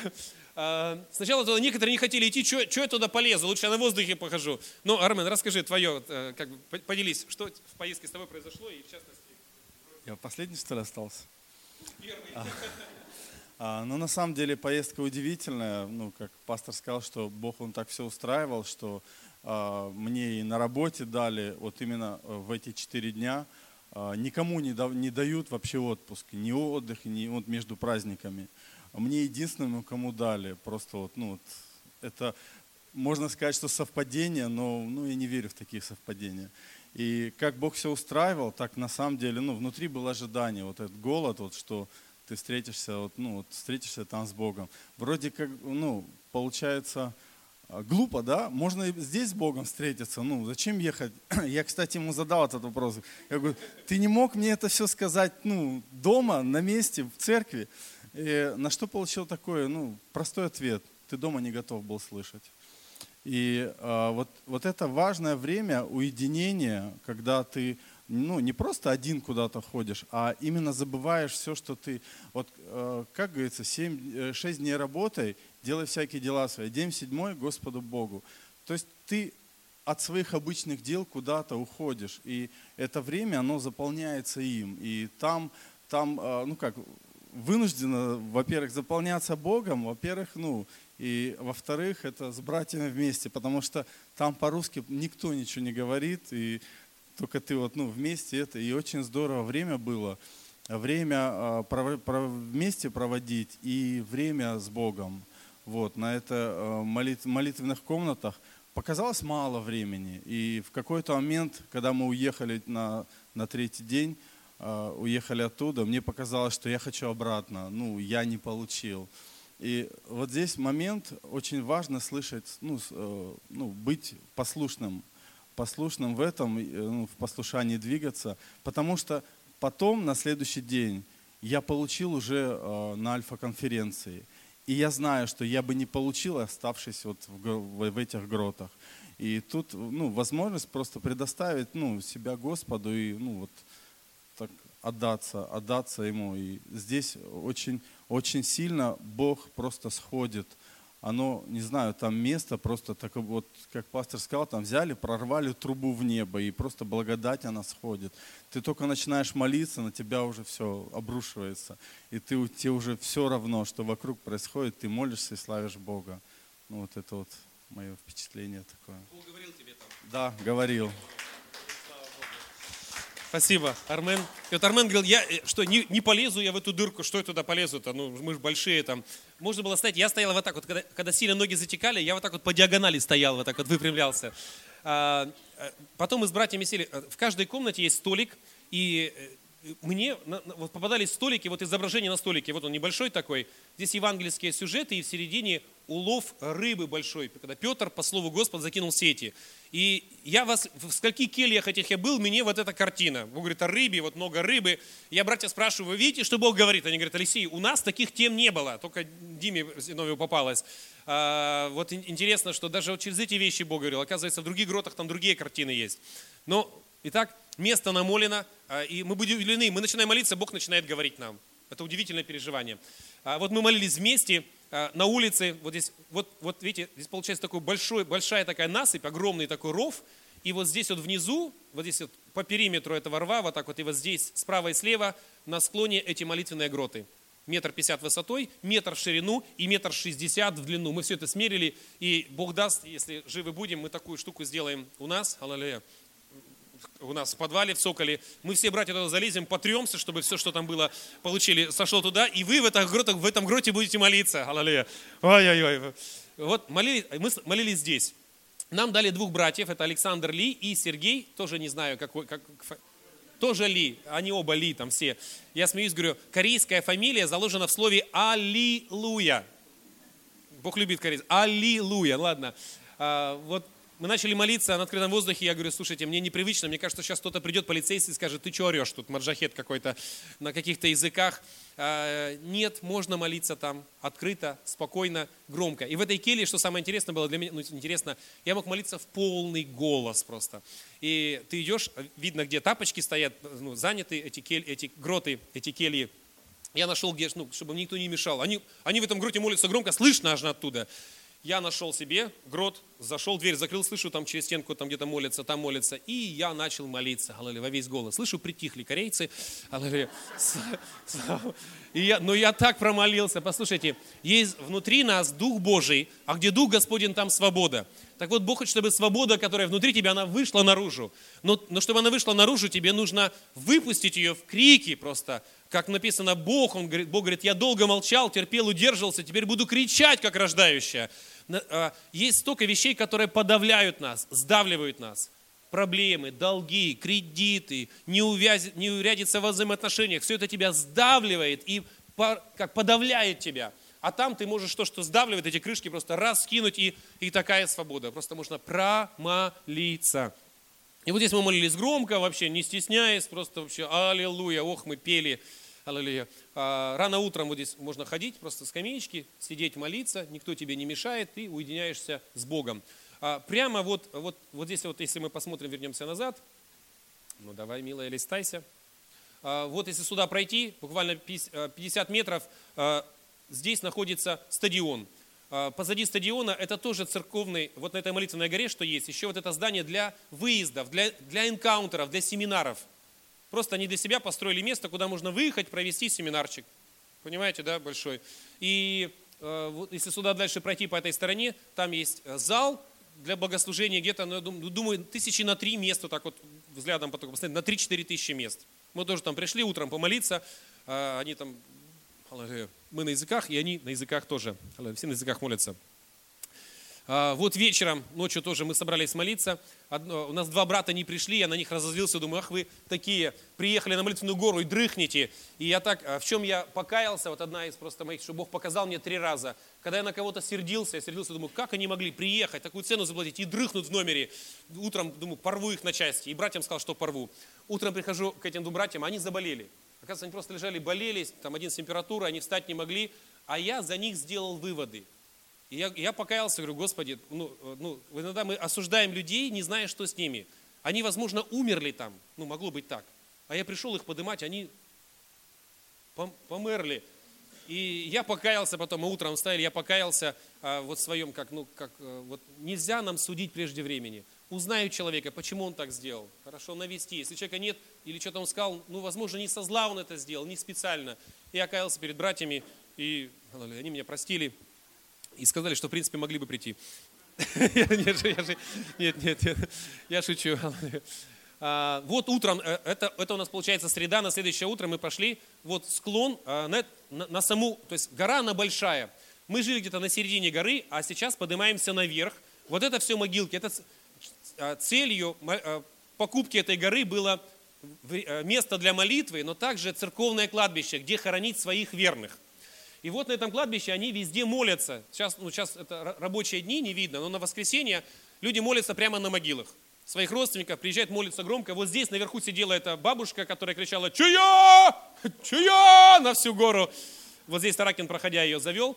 Speaker 1: А, сначала некоторые не хотели идти, что я туда полезу, лучше я на воздухе похожу. Ну, Армен, расскажи твое, э, как бы, поделись, что в поездке с тобой произошло и в частности.
Speaker 2: Я последний, что ли, остался? Первый. А, ну, на самом деле, поездка удивительная. Ну, как пастор сказал, что Бог, Он так все устраивал, что а, мне и на работе дали, вот именно э, в эти четыре дня, а, никому не, да, не дают вообще отпуск, ни отдых, ни вот между праздниками. Мне единственному, кому дали, просто вот, ну, вот, это, можно сказать, что совпадение, но ну, я не верю в такие совпадения. И как Бог все устраивал, так на самом деле, ну, внутри было ожидание, вот этот голод, вот, что ты встретишься, вот, ну, вот, встретишься там с Богом. Вроде как, ну, получается, а, глупо, да? Можно и здесь с Богом встретиться. Ну, зачем ехать? Я, кстати, ему задал этот вопрос. Я говорю, ты не мог мне это все сказать, ну, дома, на месте, в церкви? И на что получил такой, ну, простой ответ. Ты дома не готов был слышать. И а, вот, вот это важное время уединения, когда ты ну, не просто один куда-то ходишь, а именно забываешь все, что ты, вот, э, как говорится, 7, 6 э, дней работай, делай всякие дела свои, день седьмой Господу Богу. То есть ты от своих обычных дел куда-то уходишь, и это время, оно заполняется им, и там, там э, ну как, вынуждено, во-первых, заполняться Богом, во-первых, ну, и во-вторых, это с братьями вместе, потому что там по-русски никто ничего не говорит, и только ты вот ну, вместе это, и очень здорово время было, время а, вместе проводить и время с Богом. вот, на это э, молит, молитвенных комнатах, показалось мало времени. И в какой-то момент, когда мы уехали на, на третий день, э, уехали оттуда, мне показалось, что я хочу обратно. Ну, я не получил. И вот здесь момент очень важно слышать, ну, э, ну быть послушным, послушным в этом, э, ну, в послушании двигаться, потому что потом, на следующий день, я получил уже э, на альфа-конференции. И я знаю, что я бы не получил, оставшись вот в, этих гротах. И тут ну, возможность просто предоставить ну, себя Господу и ну, вот, так отдаться, отдаться Ему. И здесь очень, очень сильно Бог просто сходит – оно, не знаю, там место просто так вот, как пастор сказал, там взяли, прорвали трубу в небо, и просто благодать она сходит. Ты только начинаешь молиться, на тебя уже все обрушивается. И ты, тебе уже все равно, что вокруг происходит, ты молишься и славишь Бога. Ну вот это вот мое впечатление такое.
Speaker 1: Бог говорил тебе там?
Speaker 2: Да, говорил.
Speaker 1: Спасибо, Армен. И вот Армен говорил, я э, что, не, не полезу я в эту дырку, что я туда полезу-то? Ну, мы же большие там. Можно было стоять, я стоял вот так вот, когда, когда сильно ноги затекали, я вот так вот по диагонали стоял, вот так вот выпрямлялся. А, э, потом мы с братьями сели, э, в каждой комнате есть столик, и мне вот попадались столики, вот изображение на столике, вот он небольшой такой, здесь евангельские сюжеты, и в середине улов рыбы большой, когда Петр, по слову Господа, закинул сети. И я вас, в скольких кельях этих я был, мне вот эта картина. Бог говорит о рыбе, вот много рыбы. Я братья спрашиваю, вы видите, что Бог говорит? Они говорят, Алексей, у нас таких тем не было, только Диме Зиновию попалось. А, вот интересно, что даже вот через эти вещи Бог говорил. Оказывается, в других гротах там другие картины есть. Но, итак, место намолено, а, и мы будем удивлены. Мы начинаем молиться, Бог начинает говорить нам. Это удивительное переживание. А, вот мы молились вместе, на улице, вот здесь, вот, вот видите, здесь получается такой большой, большая такая насыпь, огромный такой ров, и вот здесь вот внизу, вот здесь вот по периметру этого рва, вот так вот, и вот здесь справа и слева на склоне эти молитвенные гроты. Метр пятьдесят высотой, метр в ширину и метр шестьдесят в длину. Мы все это смерили, и Бог даст, если живы будем, мы такую штуку сделаем у нас. Аллилуйя у нас в подвале, в Соколе. Мы все братья туда залезем, потремся, чтобы все, что там было, получили, сошло туда. И вы в, этом гроте, в этом гроте будете молиться. Аллилуйя. Ой-ой-ой. Вот молились, мы молились здесь. Нам дали двух братьев, это Александр Ли и Сергей, тоже не знаю, какой, как, тоже Ли, они оба Ли там все. Я смеюсь, говорю, корейская фамилия заложена в слове Аллилуйя. Бог любит корейцев. Аллилуйя, ладно. А, вот мы начали молиться на открытом воздухе, я говорю, слушайте, мне непривычно, мне кажется, сейчас кто-то придет, полицейский, и скажет, ты что орешь тут, марджахет какой-то на каких-то языках. А, нет, можно молиться там открыто, спокойно, громко. И в этой келье, что самое интересное было для меня, ну интересно, я мог молиться в полный голос просто. И ты идешь, видно, где тапочки стоят, ну, заняты эти, кель, эти гроты, эти кельи. Я нашел, где, ну, чтобы никто не мешал. Они, они в этом гроте молятся громко, слышно аж оттуда я нашел себе грот, зашел, дверь закрыл, слышу, там через стенку там где-то молится, там молится, и я начал молиться, аллилуйя, во весь голос. Слышу, притихли корейцы, аллилуйя. Но я так промолился, послушайте, есть внутри нас Дух Божий, а где Дух Господень, там свобода. Так вот, Бог хочет, чтобы свобода, которая внутри тебя, она вышла наружу. Но, но чтобы она вышла наружу, тебе нужно выпустить ее в крики просто, как написано, Бог, он говорит, Бог говорит, я долго молчал, терпел, удерживался, теперь буду кричать, как рождающая. А, есть столько вещей, которые подавляют нас, сдавливают нас. Проблемы, долги, кредиты, неурядица в взаимоотношениях. Все это тебя сдавливает и как подавляет тебя. А там ты можешь то, что сдавливает эти крышки, просто раз скинуть, и, и такая свобода. Просто можно промолиться. И вот здесь мы молились громко, вообще не стесняясь, просто вообще аллилуйя, ох, мы пели. Аллилуйя. А, рано утром вот здесь можно ходить, просто скамеечки, сидеть, молиться, никто тебе не мешает, ты уединяешься с Богом. А, прямо вот, вот, вот здесь вот, если мы посмотрим, вернемся назад, ну давай, милая, листайся. А, вот если сюда пройти, буквально 50 метров, здесь находится стадион. Позади стадиона это тоже церковный, вот на этой молитвенной горе, что есть, еще вот это здание для выездов, для, для энкаунтеров, для семинаров – Просто они для себя построили место, куда можно выехать, провести семинарчик. Понимаете, да, большой. И э, если сюда дальше пройти по этой стороне, там есть э, зал для богослужения где-то, ну, думаю, тысячи на три места, так вот взглядом потом посмотреть, на 3-4 тысячи мест. Мы тоже там пришли утром помолиться, э, они там. Мы на языках, и они на языках тоже. Все на языках молятся. А, Вот вечером, ночью тоже мы собрались молиться. У нас два брата не пришли, я на них разозлился, думаю, ах вы такие, приехали на молитвенную гору и дрыхнете. И я так, а, в чем я покаялся, вот одна из просто моих, что Бог показал мне три раза. Когда я на кого-то сердился, я сердился, думаю, как они могли приехать, такую цену заплатить и дрыхнуть в номере. Утром, думаю, порву их на части. И братьям сказал, что порву. Утром прихожу к этим двум братьям, они заболели. Оказывается, они просто лежали, болели, там один с температурой, они встать не могли. А я за них сделал выводы. И я, я покаялся, говорю, Господи, ну, э, ну, иногда мы осуждаем людей, не зная, что с ними. Они, возможно, умерли там, ну, могло быть так. А я пришел их поднимать, они пом- померли. И я покаялся потом, мы утром встали, я покаялся а, вот в своем, как, ну, как, э, вот нельзя нам судить прежде времени. Узнаю человека, почему он так сделал. Хорошо навести. Если человека нет, или что-то он сказал, ну, возможно, не со зла он это сделал, не специально. Я каялся перед братьями, и они меня простили и сказали, что, в принципе, могли бы прийти. Нет, нет, нет, я шучу. А, Вот утром, э, это, это у нас получается среда, на следующее утро мы пошли, вот склон а, на, на- саму, то есть гора она большая. Мы жили где-то на середине горы, а сейчас поднимаемся наверх. Вот это все могилки. Это целью мо- а, покупки этой горы было э, место для молитвы, но также церковное кладбище, где хоронить своих верных. И вот на этом кладбище они везде молятся. Сейчас, ну, сейчас это ра- рабочие дни, не видно, но на воскресенье люди молятся прямо на могилах. Своих родственников приезжают, молятся громко. Вот здесь наверху сидела эта бабушка, которая кричала «Чуя! Чуя!» на всю гору. Вот здесь Таракин, проходя, ее завел.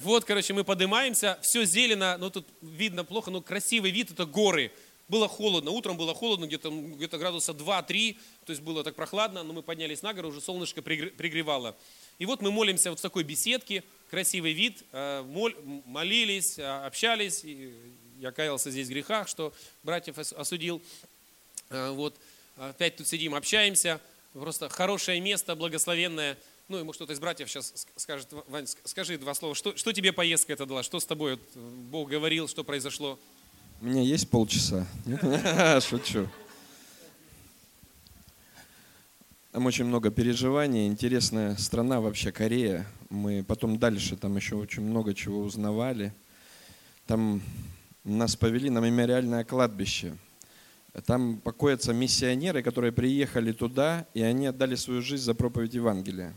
Speaker 1: Вот, короче, мы поднимаемся, все зелено, ну тут видно плохо, но красивый вид, это горы. Было холодно, утром было холодно, где-то где градуса 2-3, то есть было так прохладно, но мы поднялись на гору, уже солнышко пригр- пригревало. И вот мы молимся вот в такой беседке, красивый вид, э, молились, э, общались. Я каялся здесь в грехах, что братьев ос- осудил. Э, Вот, опять тут сидим, общаемся. Просто хорошее место, благословенное. Ну, может кто-то из братьев сейчас скажет, Вань, ск- скажи два слова. Что, что тебе поездка эта дала? Что с тобой вот, э, Бог говорил, что произошло?
Speaker 3: У меня есть полчаса? Шучу. Там очень много переживаний. Интересная страна вообще, Корея. Мы потом дальше там еще очень много чего узнавали. Там нас повели на мемориальное кладбище. Там покоятся миссионеры, которые приехали туда, и они отдали свою жизнь за проповедь Евангелия.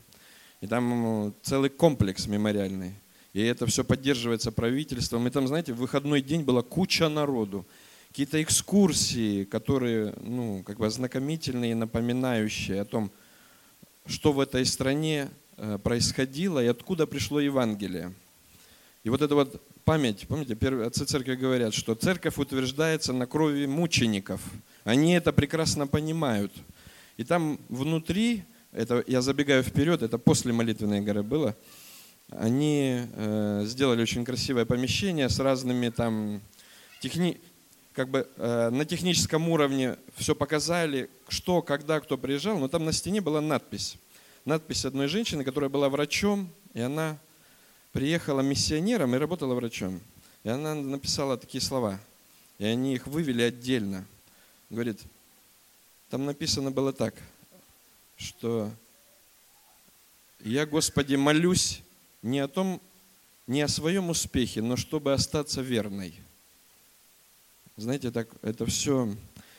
Speaker 3: И там целый комплекс мемориальный. И это все поддерживается правительством. И там, знаете, в выходной день была куча народу. Какие-то экскурсии, которые, ну, как бы ознакомительные, напоминающие о том, что в этой стране э, происходило и откуда пришло Евангелие. И вот эта вот память, помните, отцы церкви говорят, что церковь утверждается на крови мучеников. Они это прекрасно понимают. И там внутри, это я забегаю вперед, это после молитвенной горы было, они э, сделали очень красивое помещение с разными там техни... как бы э, на техническом уровне все показали, что, когда, кто приезжал, но там на стене была надпись. Надпись одной женщины, которая была врачом, и она приехала миссионером и работала врачом. И она написала такие слова, и они их вывели отдельно. Говорит, там написано было так, что я, Господи, молюсь не о том, не о своем успехе, но чтобы остаться верной. Знаете, так, это все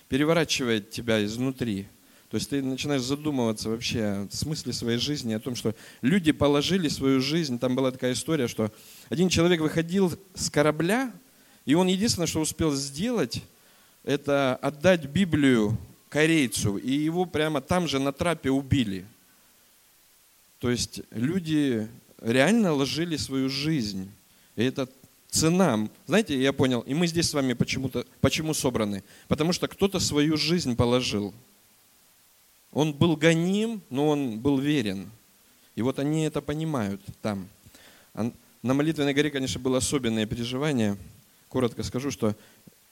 Speaker 3: переворачивает тебя изнутри. То есть ты начинаешь задумываться вообще о смысле своей жизни, о том, что люди положили свою жизнь. Там была такая история, что один человек выходил с корабля, и он единственное, что успел сделать, это отдать Библию корейцу, и его прямо там же на трапе убили. То есть люди реально ложили свою жизнь. И это цена. Знаете, я понял, и мы здесь с вами почему-то, почему собраны? Потому что кто-то свою жизнь положил. Он был гоним, но он был верен. И вот они это понимают там. На молитвенной горе, конечно, было особенное переживание. Коротко скажу, что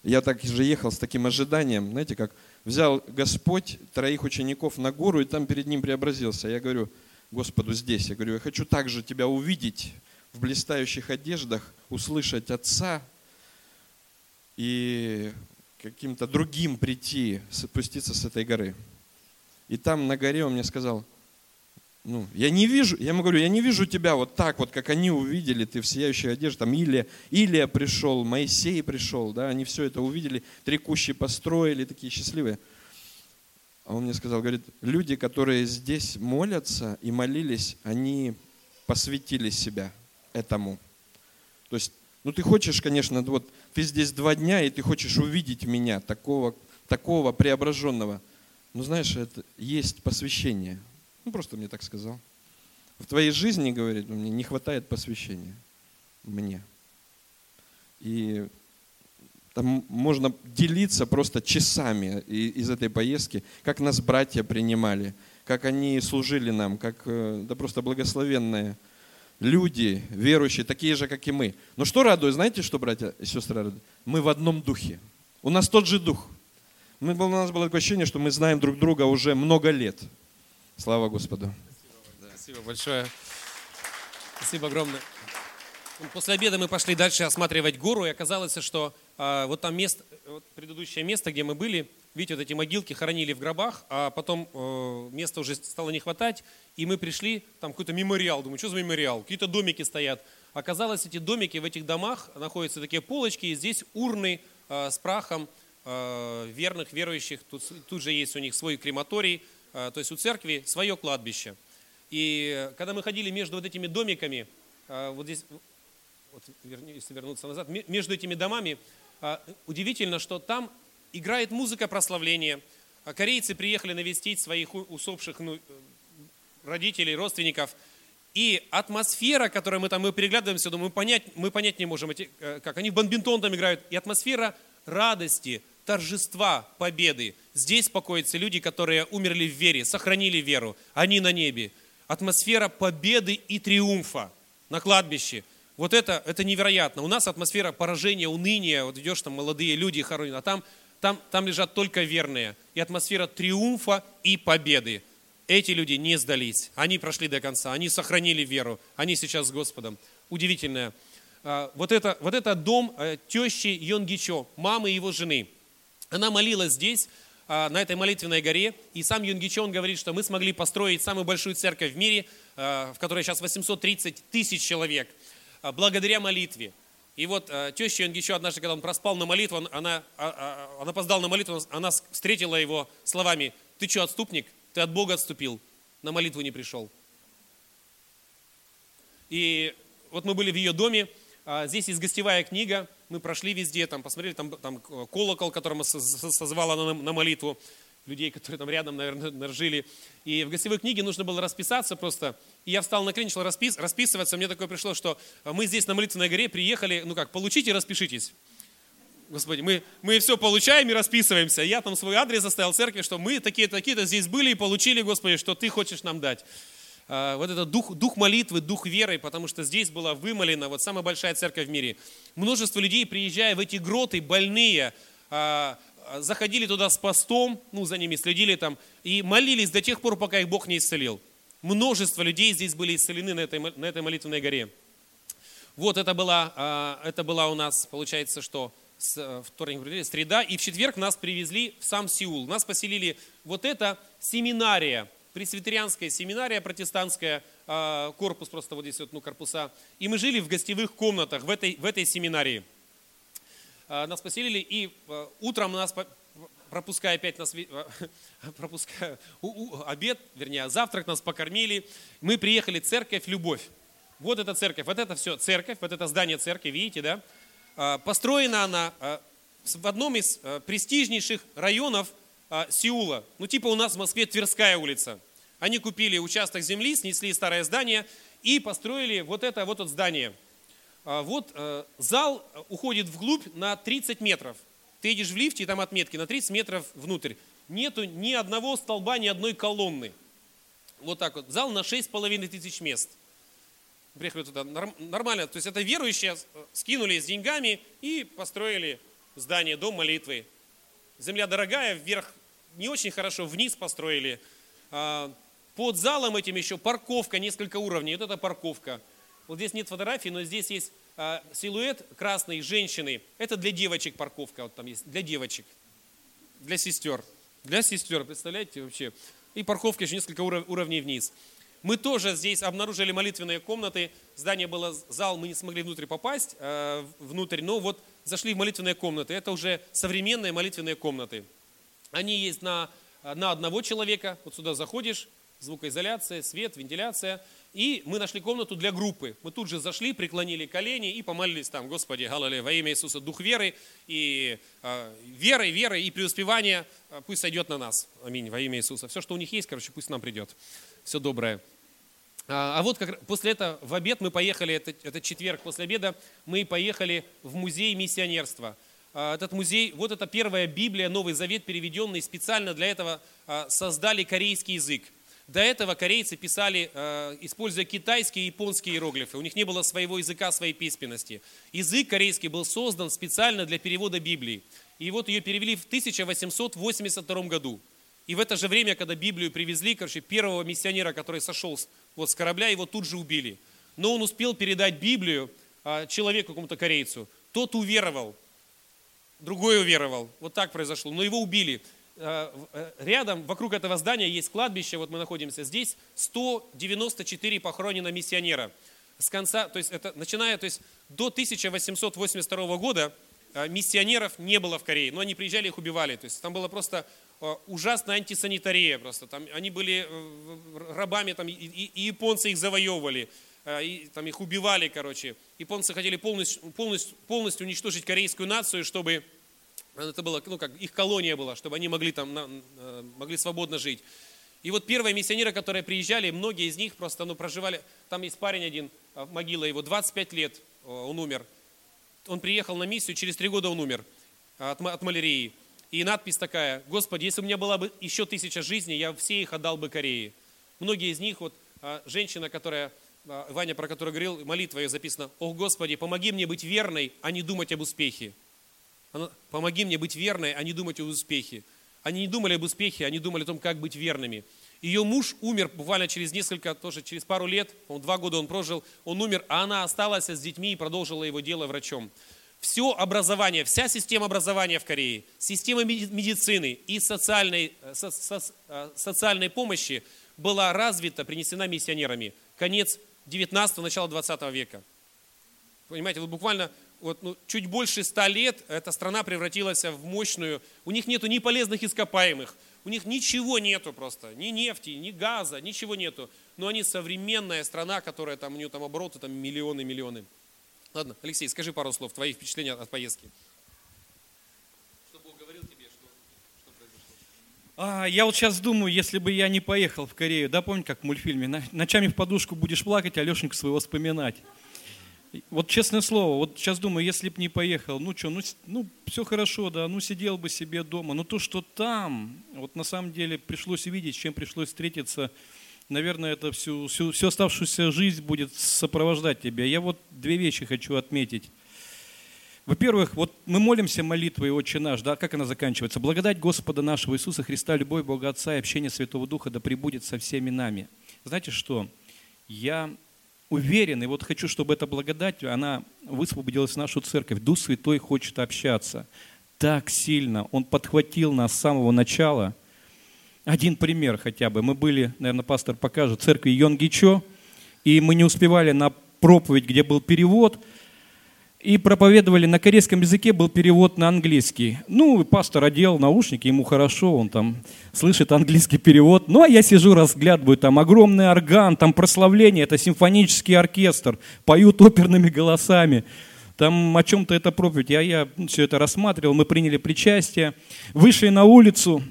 Speaker 3: я так же ехал с таким ожиданием, знаете, как взял Господь троих учеников на гору и там перед ним преобразился. Я говорю Господу здесь, я говорю, я хочу также тебя увидеть в блистающих одеждах, услышать Отца и каким-то другим прийти, спуститься с этой горы. И там на горе он мне сказал, ну, я не вижу, я ему говорю, я не вижу тебя вот так вот, как они увидели, ты в сияющей одежде, там Илия, Илия пришел, Моисей пришел, да, они все это увидели, три кущи построили, такие счастливые. А он мне сказал, говорит, люди, которые здесь молятся и молились, они посвятили себя этому. То есть, ну ты хочешь, конечно, вот ты здесь два дня, и ты хочешь увидеть меня, такого, такого преображенного. Но знаешь, это есть посвящение – ну, просто мне так сказал. В твоей жизни, говорит, мне не хватает посвящения. Мне. И там можно делиться просто часами из этой поездки, как нас братья принимали, как они служили нам, как э, да просто благословенные люди, верующие, такие же, как и мы. Но что радует, знаете, что, братья и сестры, радует? Мы в одном духе. У нас тот же дух. Мы, у нас было такое ощущение, что мы знаем друг друга уже много лет. Слава Господу.
Speaker 1: Спасибо большое. Спасибо огромное. Ну, после обеда мы пошли дальше осматривать гору, и оказалось, что а, вот там место, вот предыдущее место, где мы были, видите, вот эти могилки хоронили в гробах, а потом э, места уже стало не хватать, и мы пришли, там какой-то мемориал, думаю, что за мемориал, какие-то домики стоят. Оказалось, эти домики, в этих домах находятся такие полочки, и здесь урны э, с прахом э, верных, верующих, тут, тут же есть у них свой крематорий, то есть у церкви свое кладбище. И когда мы ходили между вот этими домиками, а, вот здесь, вот, если вернуться назад, между этими домами, а, удивительно, что там играет музыка прославления. Корейцы приехали навестить своих усопших ну, родителей, родственников. И атмосфера, которую мы там мы переглядываемся, мы понять, мы понять не можем, эти, э, как они в бомбинтон там играют. И атмосфера радости, торжества, победы. Здесь покоятся люди, которые умерли в вере, сохранили веру. Они на небе. Атмосфера победы и триумфа на кладбище. Вот это, это невероятно. У нас атмосфера поражения, уныния. Вот идешь, там молодые люди хоронят, а там, там, там лежат только верные. И атмосфера триумфа и победы. Эти люди не сдались. Они прошли до конца. Они сохранили веру. Они сейчас с Господом. Удивительное. А, вот это, вот это дом э, тещи Йонгичо, мамы его жены. Она молилась здесь, а, на этой молитвенной горе, и сам Юнгичон говорит, что мы смогли построить самую большую церковь в мире, а, в которой сейчас 830 тысяч человек, а, благодаря молитве. И вот теща Юнгичо однажды, когда он проспал на молитву, она, он опоздал на молитву, она встретила его словами, ты что, отступник? Ты от Бога отступил, на молитву не пришел. И вот мы были в ее доме, здесь есть гостевая книга, мы прошли везде, там посмотрели, там, там колокол, которому созвала на, на молитву людей, которые там рядом, наверное, жили. И в гостевой книге нужно было расписаться просто. И я встал на колени, начал распис, расписываться. Мне такое пришло, что мы здесь на молитвенной горе приехали, ну как, получите, распишитесь. Господи, мы, мы все получаем и расписываемся. Я там свой адрес оставил в церкви, что мы такие-то, такие-то здесь были и получили, Господи, что Ты хочешь нам дать. А, вот этот дух, дух молитвы, дух веры, потому что здесь была вымолена вот самая большая церковь в мире. Множество людей, приезжая в эти гроты, больные, а, заходили туда с постом, ну, за ними следили там, и молились до тех пор, пока их Бог не исцелил. Множество людей здесь были исцелены на этой, на этой молитвенной горе. Вот это была, а, это была у нас, получается, что с вторник, среда, и в четверг нас привезли в сам Сеул. Нас поселили, вот это семинария, пресвитерианская семинария протестантская, а, корпус просто вот здесь вот, ну, корпуса. И мы жили в гостевых комнатах в этой, в этой семинарии. А, нас поселили, и а, утром нас, пропуская опять нас, пропуская обед, вернее, завтрак нас покормили, мы приехали церковь «Любовь». Вот эта церковь, вот это все церковь, вот это здание церкви, видите, да? Построена она в одном из престижнейших районов – а, Сеула. Ну, типа у нас в Москве Тверская улица. Они купили участок земли, снесли старое здание и построили вот это вот это здание. А, вот э, зал уходит вглубь на 30 метров. Ты едешь в лифте, и там отметки на 30 метров внутрь. Нету ни одного столба, ни одной колонны. Вот так вот. Зал на 6,5 тысяч мест. Приехали туда. Нормально. То есть это верующие э, скинули с деньгами и построили здание, дом молитвы. Земля дорогая, вверх не очень хорошо, вниз построили. А, под залом этим еще парковка, несколько уровней. Вот это парковка. Вот здесь нет фотографий, но здесь есть а, силуэт красной женщины. Это для девочек парковка, вот там есть, для девочек, для сестер. Для сестер, представляете вообще? И парковка еще несколько уровней вниз. Мы тоже здесь обнаружили молитвенные комнаты. Здание было зал, мы не смогли внутрь попасть, э, внутрь, но вот зашли в молитвенные комнаты. Это уже современные молитвенные комнаты. Они есть на, на одного человека. Вот сюда заходишь, звукоизоляция, свет, вентиляция. И мы нашли комнату для группы. Мы тут же зашли, преклонили колени и помолились там, Господи, Галале, во имя Иисуса, дух веры и э, верой, верой и преуспевания э, пусть сойдет на нас. Аминь, во имя Иисуса. Все, что у них есть, короче, пусть нам придет. Все доброе. А, а вот как, после этого в обед мы поехали, это, это четверг после обеда, мы поехали в музей миссионерства. А, этот музей, вот это первая Библия, Новый Завет, переведенный специально для этого, а, создали корейский язык. До этого корейцы писали, используя китайские и японские иероглифы. У них не было своего языка, своей письменности. Язык корейский был создан специально для перевода Библии. И вот ее перевели в 1882 году. И в это же время, когда Библию привезли, короче, первого миссионера, который сошел вот с корабля, его тут же убили. Но он успел передать Библию а, человеку, какому-то корейцу. Тот уверовал, другой уверовал. Вот так произошло. Но его убили. А, э, рядом, вокруг этого здания есть кладбище, вот мы находимся. Здесь 194 похоронено миссионера. С конца, то есть это начиная, то есть до 1882 года а, миссионеров не было в Корее, но они приезжали, их убивали. То есть там было просто ужасная антисанитария просто. Там, они были э, рабами, там, и, и японцы их завоевывали, э, и, там, их убивали, короче. Японцы хотели полностью, полностью, полностью уничтожить корейскую нацию, чтобы это было, ну, как их колония была, чтобы они могли там, на, могли свободно жить. И вот первые миссионеры, которые приезжали, многие из них просто ну, проживали, там есть парень один, могила его, 25 лет он умер. Он приехал на миссию, через три года он умер от, от малярии. И надпись такая, Господи, если у меня была бы еще тысяча жизней, я все их отдал бы Корее. Многие из них, вот а, женщина, которая, а, Ваня, про которую говорил, молитва ее записана, О Господи, помоги мне быть верной, а не думать об успехе. Она, помоги мне быть верной, а не думать об успехе. Они не думали об успехе, они думали о том, как быть верными. Ее муж умер буквально через несколько, тоже через пару лет, два года он прожил, он умер, а она осталась с детьми и продолжила его дело врачом все образование, вся система образования в Корее, система медицины и социальной, э, со, со, э, социальной помощи была развита, принесена миссионерами. Конец 19 начало 20 века. Понимаете, вот буквально вот, ну, чуть больше ста лет эта страна превратилась в мощную, у них нету ни полезных ископаемых, у них ничего нету просто, ни нефти, ни газа, ничего нету. Но они современная страна, которая там, у нее там обороты там миллионы-миллионы. Ладно, Алексей, скажи пару слов, твои впечатления от поездки.
Speaker 4: Что Бог говорил тебе, что, что произошло? А, я вот сейчас думаю, если бы я не поехал в Корею, да, помните, как в мультфильме, ночами в подушку будешь плакать, а Лешеньку своего вспоминать. Вот честное слово, вот сейчас думаю, если бы не поехал, ну что, ну, ну все хорошо, да, ну сидел бы себе дома. Но то, что там, вот на самом деле пришлось видеть, с чем пришлось встретиться, наверное, это всю, всю, всю оставшуюся жизнь будет сопровождать тебя. Я вот две вещи хочу отметить. Во-первых, вот мы молимся молитвой «Отче наш», да, как она заканчивается? «Благодать Господа нашего Иисуса Христа, любовь Бога Отца и общение Святого Духа да пребудет со всеми нами». Знаете что? Я уверен, и вот хочу, чтобы эта благодать, она высвободилась в нашу церковь. Дух Святой хочет общаться так сильно. Он подхватил нас с самого начала – один пример хотя бы. Мы были, наверное, пастор покажет, в церкви Йонгичо, и мы не успевали на проповедь, где был перевод, и проповедовали на корейском языке, был перевод на английский. Ну, пастор одел наушники, ему хорошо, он там слышит английский перевод. Ну, а я сижу, разглядываю, там огромный орган, там прославление, это симфонический оркестр, поют оперными голосами. Там о чем-то это проповедь. Я, я все это рассматривал, мы приняли причастие, вышли на улицу,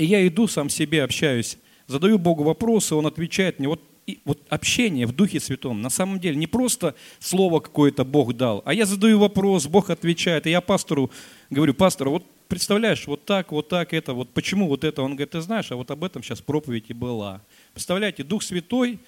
Speaker 4: и я иду, сам себе общаюсь, задаю Богу вопросы, Он отвечает мне. Вот, и, вот общение в Духе Святом, на самом деле, не просто слово какое-то Бог дал, а я задаю вопрос, Бог отвечает. И я пастору говорю, пастор, вот представляешь, вот так, вот так, это, вот почему вот это? Он говорит, ты знаешь, а вот об этом сейчас проповедь и была. Представляете, Дух Святой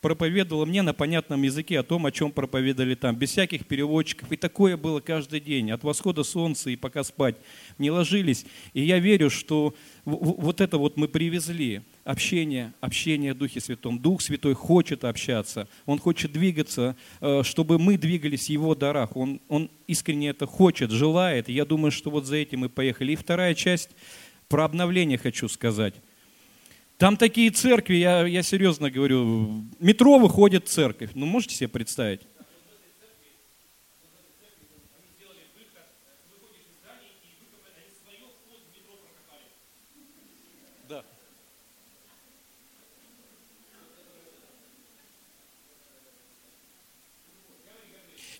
Speaker 4: проповедовал мне на понятном языке о том, о чем проповедовали там, без всяких переводчиков. И такое было каждый день, от восхода солнца и пока спать не ложились. И я верю, что вот это вот мы привезли, общение, общение Духе Святом. Дух Святой хочет общаться, Он хочет двигаться, э, чтобы мы двигались в Его дарах. Он, он искренне это хочет, желает. И я думаю, что вот за этим мы поехали. И вторая часть, про обновление хочу сказать. Там такие церкви, я, я серьезно говорю, метро выходит церковь. Ну, можете себе представить?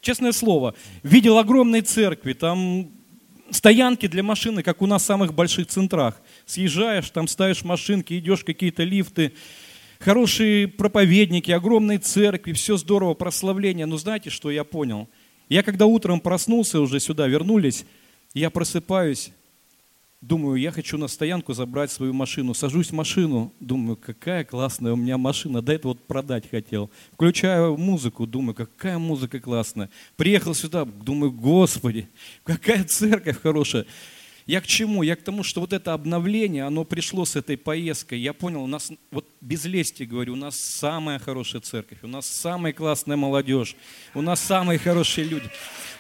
Speaker 4: Честное слово, видел огромные церкви, там стоянки для машины, как у нас в самых больших центрах. Съезжаешь, там ставишь машинки, идешь, какие-то лифты, хорошие проповедники, огромные церкви, все здорово, прославление. Но знаете, что я понял? Я когда утром проснулся, уже сюда вернулись, я просыпаюсь, Думаю, я хочу на стоянку забрать свою машину. Сажусь в машину, думаю, какая классная у меня машина, да это вот продать хотел. Включаю музыку, думаю, какая музыка классная. Приехал сюда, думаю, господи, какая церковь хорошая. Я к чему? Я к тому, что вот это обновление, оно пришло с этой поездкой. Я понял, у нас, вот без лести говорю, у нас самая хорошая церковь, у нас самая классная молодежь, у нас самые хорошие люди.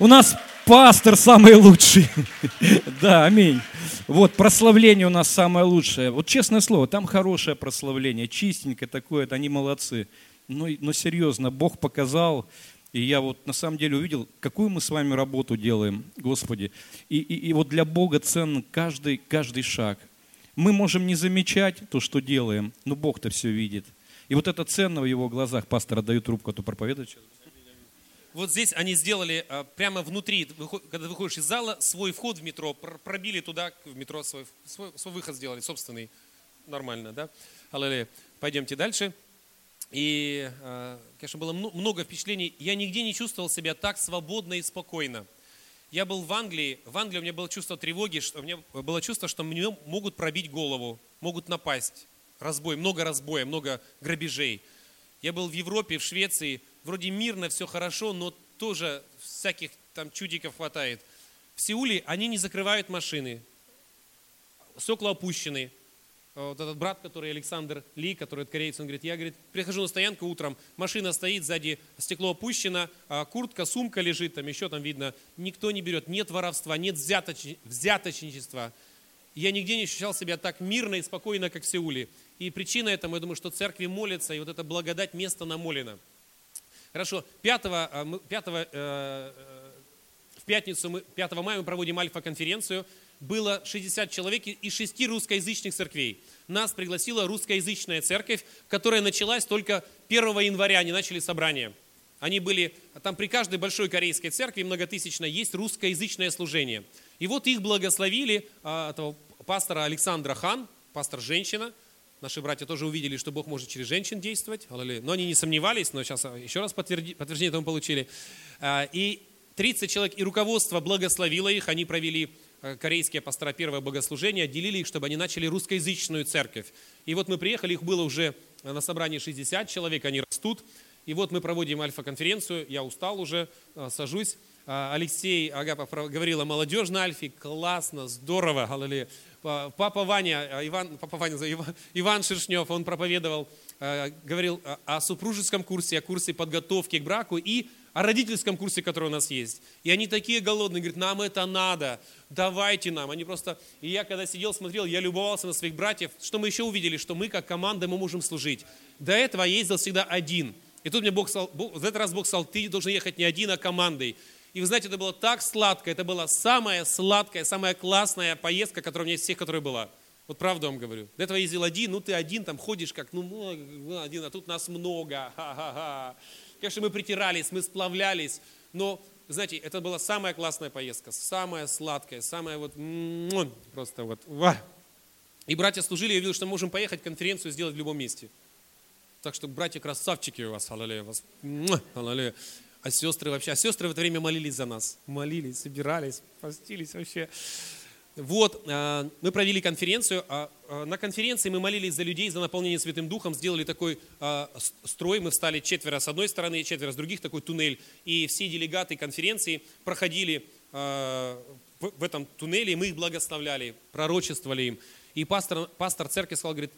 Speaker 4: У нас пастор самый лучший. Да, аминь. Вот, прославление у нас самое лучшее. Вот честное слово, там хорошее прославление, чистенькое такое, они молодцы. Но, но серьезно, Бог показал, и я вот на самом деле увидел, какую мы с вами работу делаем, Господи. И, и, и вот для Бога ценен каждый, каждый шаг. Мы можем не замечать то, что делаем, но Бог-то все видит. И вот это ценно в его глазах. Пастор отдаю трубку, а то проповедует.
Speaker 1: Вот здесь они сделали а, прямо внутри, когда выходишь из зала, свой вход в метро, пробили туда, в метро свой, свой, свой выход сделали, собственный. Нормально, да? Аллилуйя. Пойдемте дальше. И, э, конечно, было много впечатлений. Я нигде не чувствовал себя так свободно и спокойно. Я был в Англии. В Англии у меня было чувство тревоги, что у меня было чувство, что мне могут пробить голову, могут напасть. Разбой, много разбоя, много грабежей. Я был в Европе, в Швеции. Вроде мирно, все хорошо, но тоже всяких там чудиков хватает. В Сеуле они не закрывают машины. Стекла опущены вот этот брат, который Александр Ли, который от корейца, он говорит, я, говорит, прихожу на стоянку утром, машина стоит, сзади стекло опущено, а куртка, сумка лежит, там еще там видно, никто не берет, нет воровства, нет взяточ... взяточничества. Я нигде не ощущал себя так мирно и спокойно, как в Сеуле. И причина этому, я думаю, что церкви молятся, и вот эта благодать место намолено. Хорошо, 5, 5, э, э, в пятницу, мы, 5 мая мы проводим альфа-конференцию – было 60 человек из шести русскоязычных церквей. Нас пригласила русскоязычная церковь, которая началась только 1 января, они начали собрание. Они были, там при каждой большой корейской церкви, многотысячной, есть русскоязычное служение. И вот их благословили, а, этого пастора Александра Хан, пастор женщина. Наши братья тоже увидели, что Бог может через женщин действовать. Но они не сомневались, но сейчас еще раз подтверждение этому получили. А, и 30 человек, и руководство благословило их, они провели корейские пастора первое богослужение, отделили их, чтобы они начали русскоязычную церковь. И вот мы приехали, их было уже на собрании 60 человек, они растут. И вот мы проводим альфа-конференцию, я устал уже, э, сажусь. А, Алексей Агапов говорил о молодежи на альфе, классно, здорово, аллилуйя. Папа Ваня, э, Иван, папа Ваня, Иван Шершнев, он проповедовал, говорил о супружеском курсе, о курсе подготовки к браку и о родительском курсе, который у нас есть. И они такие голодные, говорят, нам это надо, давайте нам. Они просто... И я когда сидел, смотрел, я любовался на своих братьев. Что мы еще увидели? Что мы как команда, мы можем служить. До этого я ездил всегда один. И тут мне Бог сказал, в этот раз Бог сказал, ты должен ехать не один, а командой. И вы знаете, это было так сладко, это была самая сладкая, самая классная поездка, которая у меня из всех, которая была. Вот правду вам говорю. До этого ездил один, ну ты один там ходишь как, ну, ну один, а тут нас много. Ха-ха-ха. Конечно, мы притирались, мы сплавлялись, но, знаете, это была самая классная поездка, самая сладкая, самая вот, просто вот, ва. И братья служили, я видел, что мы можем поехать конференцию сделать в любом месте. Так что, братья, красавчики у вас, аллилуйя, вас, аллилуйя. А сестры вообще, а сестры в это время молились за нас, молились, собирались, постились вообще. Вот, э, мы провели конференцию. А, а, на конференции мы молились за людей, за наполнение Святым Духом, сделали такой а, строй. Мы встали четверо с одной стороны, четверо с других, такой туннель. И все делегаты конференции проходили в этом туннеле, и мы их благословляли, пророчествовали им. И пастор, пастор церкви сказал, говорит,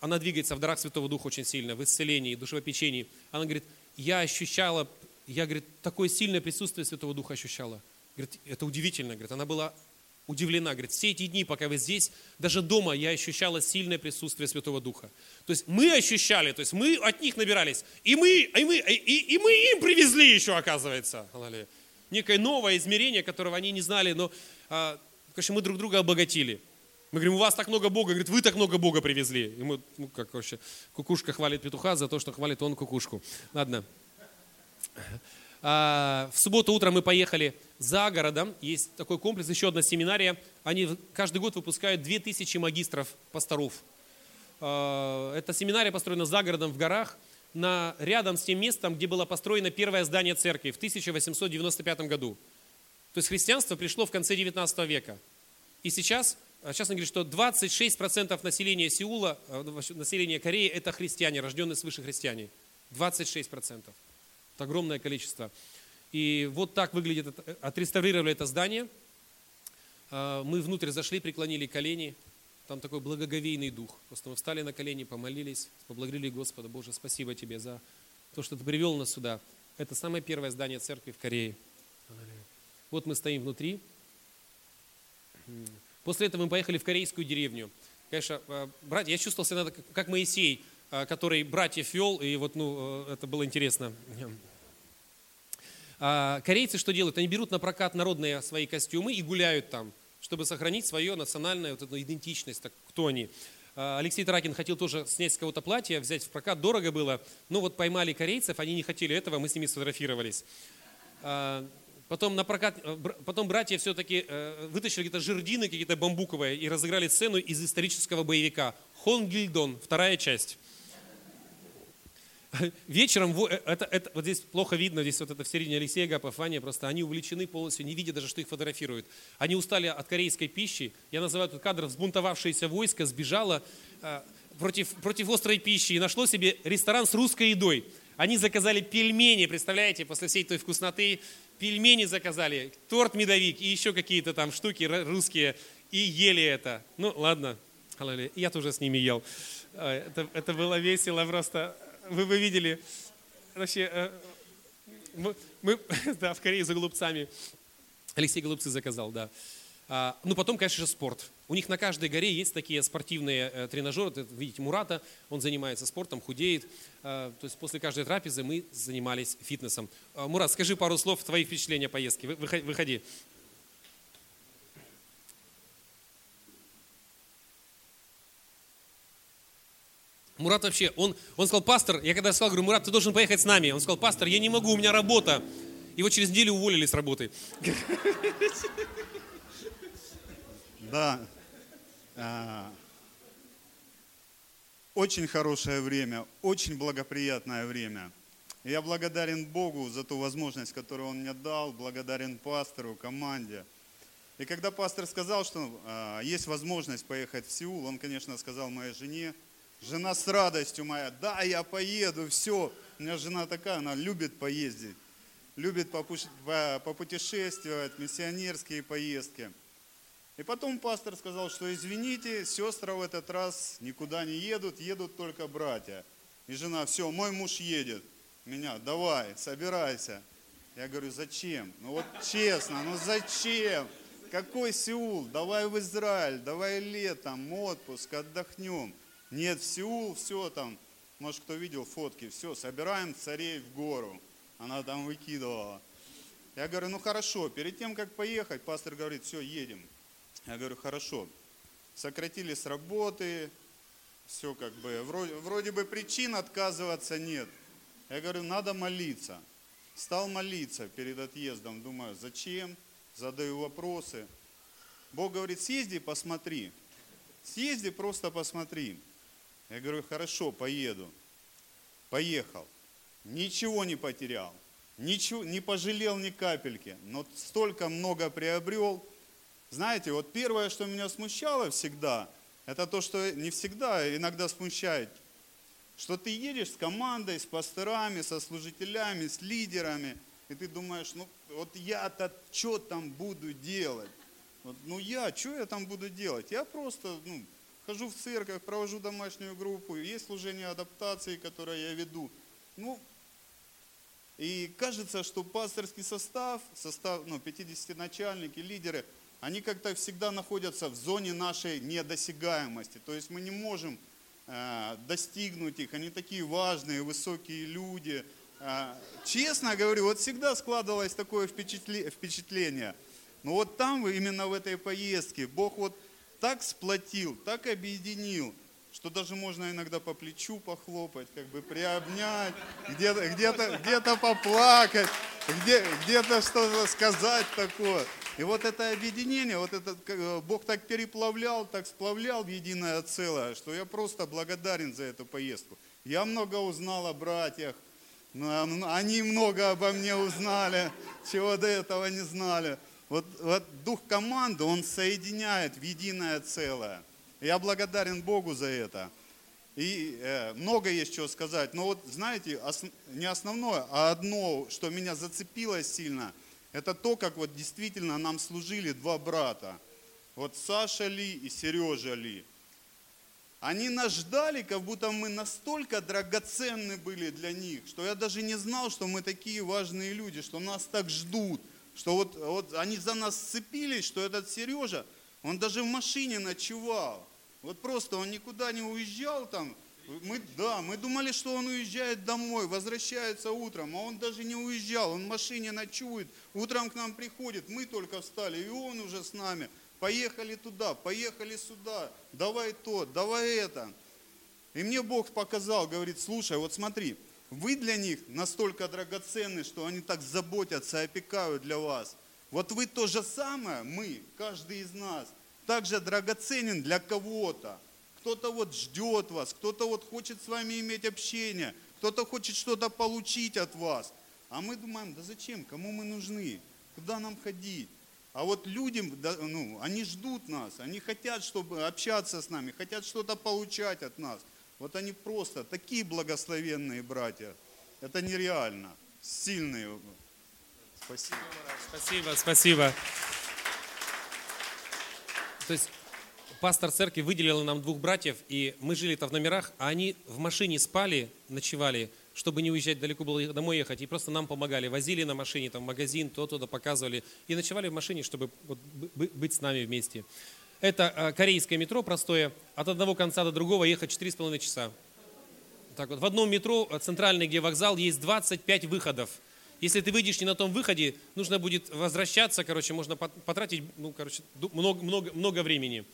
Speaker 1: она двигается в дарах Святого Духа очень сильно, в исцелении, душевопечении. Она говорит, я ощущала, я, говорит, такое сильное присутствие Святого Духа ощущала. Говорит, это удивительно, говорит, она была удивлена. Говорит, все эти дни, пока вы здесь, даже дома я ощущала сильное присутствие Святого Духа. То есть мы ощущали, то есть мы от них набирались. И мы, и мы, и, и мы им привезли еще, оказывается. Некое новое измерение, которого они не знали, но, а, конечно, мы друг друга обогатили. Мы говорим, у вас так много Бога. Говорит, вы так много Бога привезли. И мы, ну как вообще, кукушка хвалит петуха за то, что хвалит он кукушку. Ладно. А, в субботу утром мы поехали за городом. Есть такой комплекс, еще одна семинария. Они каждый год выпускают 2000 магистров пасторов. А, эта семинария построена за городом в горах, на, рядом с тем местом, где было построено первое здание церкви в 1895 году. То есть христианство пришло в конце 19 века. И сейчас, а, сейчас он говорит, что 26% населения Сеула, населения Кореи, это христиане, рожденные свыше христиане. 26%. Это огромное количество. И вот так выглядит, отреставрировали это здание. А, мы внутрь зашли, преклонили колени. Там такой благоговейный дух. Просто мы встали на колени, помолились, поблагодарили Господа. Боже, спасибо Тебе за то, что Ты привел нас сюда. Это самое первое здание церкви в Корее. Вот мы стоим внутри. После этого мы поехали в корейскую деревню. Конечно, а, братья, я чувствовал себя как Моисей, а, который братьев вел, и вот, ну, э, это было интересно. А, корейцы что делают? Они берут на прокат народные свои костюмы и гуляют там, чтобы сохранить свою национальную вот эту идентичность, так, кто они. А, Алексей Таракин хотел тоже снять с кого-то платье, взять в прокат, дорого было. Но вот поймали корейцев, они не хотели этого, мы с ними сфотографировались. А, потом, на прокат, э, потом братья все-таки э, вытащили какие-то жердины, какие-то бамбуковые, и разыграли сцену из исторического боевика «Хонгильдон», вторая часть. вечером, э, это, это, вот здесь плохо видно, здесь вот это в середине Алексея Гапов, Ваня, просто они увлечены полностью, не видя даже, что их фотографируют. Они устали от корейской пищи, я называю этот кадр, взбунтовавшееся войско сбежало э, против, против острой пищи и нашло себе ресторан с русской едой. Они заказали пельмени, представляете, после всей той вкусноты, пельмени заказали, торт медовик и еще какие-то там штуки русские, и ели это. Ну, ладно, я тоже с ними ел. Э, это, это было весело просто вы бы видели, вообще, э, мы, да, в Корее за голубцами, Алексей голубцы заказал, да. А, ну, потом, конечно же, спорт. У них на каждой горе есть такие спортивные э, тренажеры. Видите, Мурата, он занимается спортом, худеет. А, то есть после каждой трапезы мы занимались фитнесом. А, Мурат, скажи пару слов, твои впечатления поездки. Выходи. Мурат вообще, он, он сказал, пастор, я когда сказал, говорю, Мурат, ты должен поехать с нами. Он сказал, пастор, я не могу, у меня работа. Его через неделю уволили с работы.
Speaker 5: Да. А, очень хорошее время, очень благоприятное время. Я благодарен Богу за ту возможность, которую Он мне дал, благодарен пастору, команде. И когда пастор сказал, что а, есть возможность поехать в Сеул, он, конечно, сказал моей жене, Жена с радостью моя, да, я поеду, все. У меня жена такая, она любит поездить, любит попутешествовать, миссионерские поездки. И потом пастор сказал, что извините, сестры в этот раз никуда не едут, едут только братья. И жена, все, мой муж едет. Меня, давай, собирайся. Я говорю, зачем? Ну вот честно, ну зачем? Какой Сеул? Давай в Израиль, давай летом, отпуск, отдохнем. Нет, в Сеул, все там, может кто видел фотки, все, собираем царей в гору. Она там выкидывала. Я говорю, ну хорошо, перед тем, как поехать, пастор говорит, все, едем. Я говорю, хорошо. Сократили с работы, все как бы, вроде, вроде бы причин отказываться нет. Я говорю, надо молиться. Стал молиться перед отъездом, думаю, зачем? Задаю вопросы. Бог говорит, съезди, посмотри. Съезди, просто посмотри. Я говорю, хорошо, поеду. Поехал. Ничего не потерял. Ничего, не пожалел ни капельки. Но столько много приобрел. Знаете, вот первое, что меня смущало всегда, это то, что не всегда, а иногда смущает, что ты едешь с командой, с пасторами, со служителями, с лидерами, и ты думаешь, ну вот я-то что там буду делать? Вот, ну я, что я там буду делать? Я просто, ну, хожу в церковь, провожу домашнюю группу, есть служение адаптации, которое я веду. Ну, и кажется, что пасторский состав, состав, ну, 50 начальники, лидеры, они как-то всегда находятся в зоне нашей недосягаемости. То есть мы не можем э, достигнуть их. Они такие важные, высокие люди. Э, честно говорю, вот всегда складывалось такое впечатление. Но вот там, именно в этой поездке, Бог вот так сплотил, так объединил, что даже можно иногда по плечу похлопать, как бы приобнять, где-то где -то, где -то поплакать, где, где-то что-то сказать такое. И вот это объединение, вот этот Бог так переплавлял, так сплавлял в единое целое, что я просто благодарен за эту поездку. Я много узнал о братьях, они много обо мне узнали, чего до этого не знали. Вот, вот дух команды, он соединяет в единое целое. Я благодарен Богу за это. И э, много есть чего сказать. Но вот, знаете, ос, не основное, а одно, что меня зацепило сильно, это то, как вот действительно нам служили два брата. Вот Саша Ли и Сережа Ли. Они нас ждали, как будто мы настолько драгоценны были для них, что я даже не знал, что мы такие важные люди, что нас так ждут, что вот, вот они за нас сцепились, что этот Сережа, он даже в машине ночевал. Вот просто он никуда не уезжал там. Мы, да, мы думали, что он уезжает домой, возвращается утром, а он даже не уезжал, он в машине ночует, утром к нам приходит, мы только встали, и он уже с нами. Поехали туда, поехали сюда, давай то, давай это. И мне Бог показал, говорит, слушай, вот смотри, вы для них настолько драгоценны, что они так заботятся, опекают для вас. Вот вы то же самое, мы, каждый из нас, также драгоценен для кого-то. Кто-то вот ждет вас, кто-то вот хочет с вами иметь общение, кто-то хочет что-то получить от вас. А мы думаем, да зачем, кому мы нужны, куда нам ходить? А вот людям, ну, они ждут нас, они хотят, чтобы общаться с нами, хотят что-то получать от нас. Вот они просто такие благословенные братья. Это нереально. Сильные.
Speaker 1: Спасибо. Спасибо, спасибо. То есть пастор церкви выделил нам двух братьев, и мы жили-то в номерах, а они в машине спали, ночевали, чтобы не уезжать далеко было домой ехать, и просто нам помогали, возили на машине, там, магазин, то туда показывали, и ночевали в машине, чтобы вот, быть с нами вместе. Это а, корейское метро простое, от одного конца до другого ехать 4,5 часа. Так вот, в одном метро, а, центральный, где вокзал, есть 25 выходов – если ты выйдешь не на том выходе, нужно будет возвращаться, короче, можно потратить, ну, короче, много, много, много времени.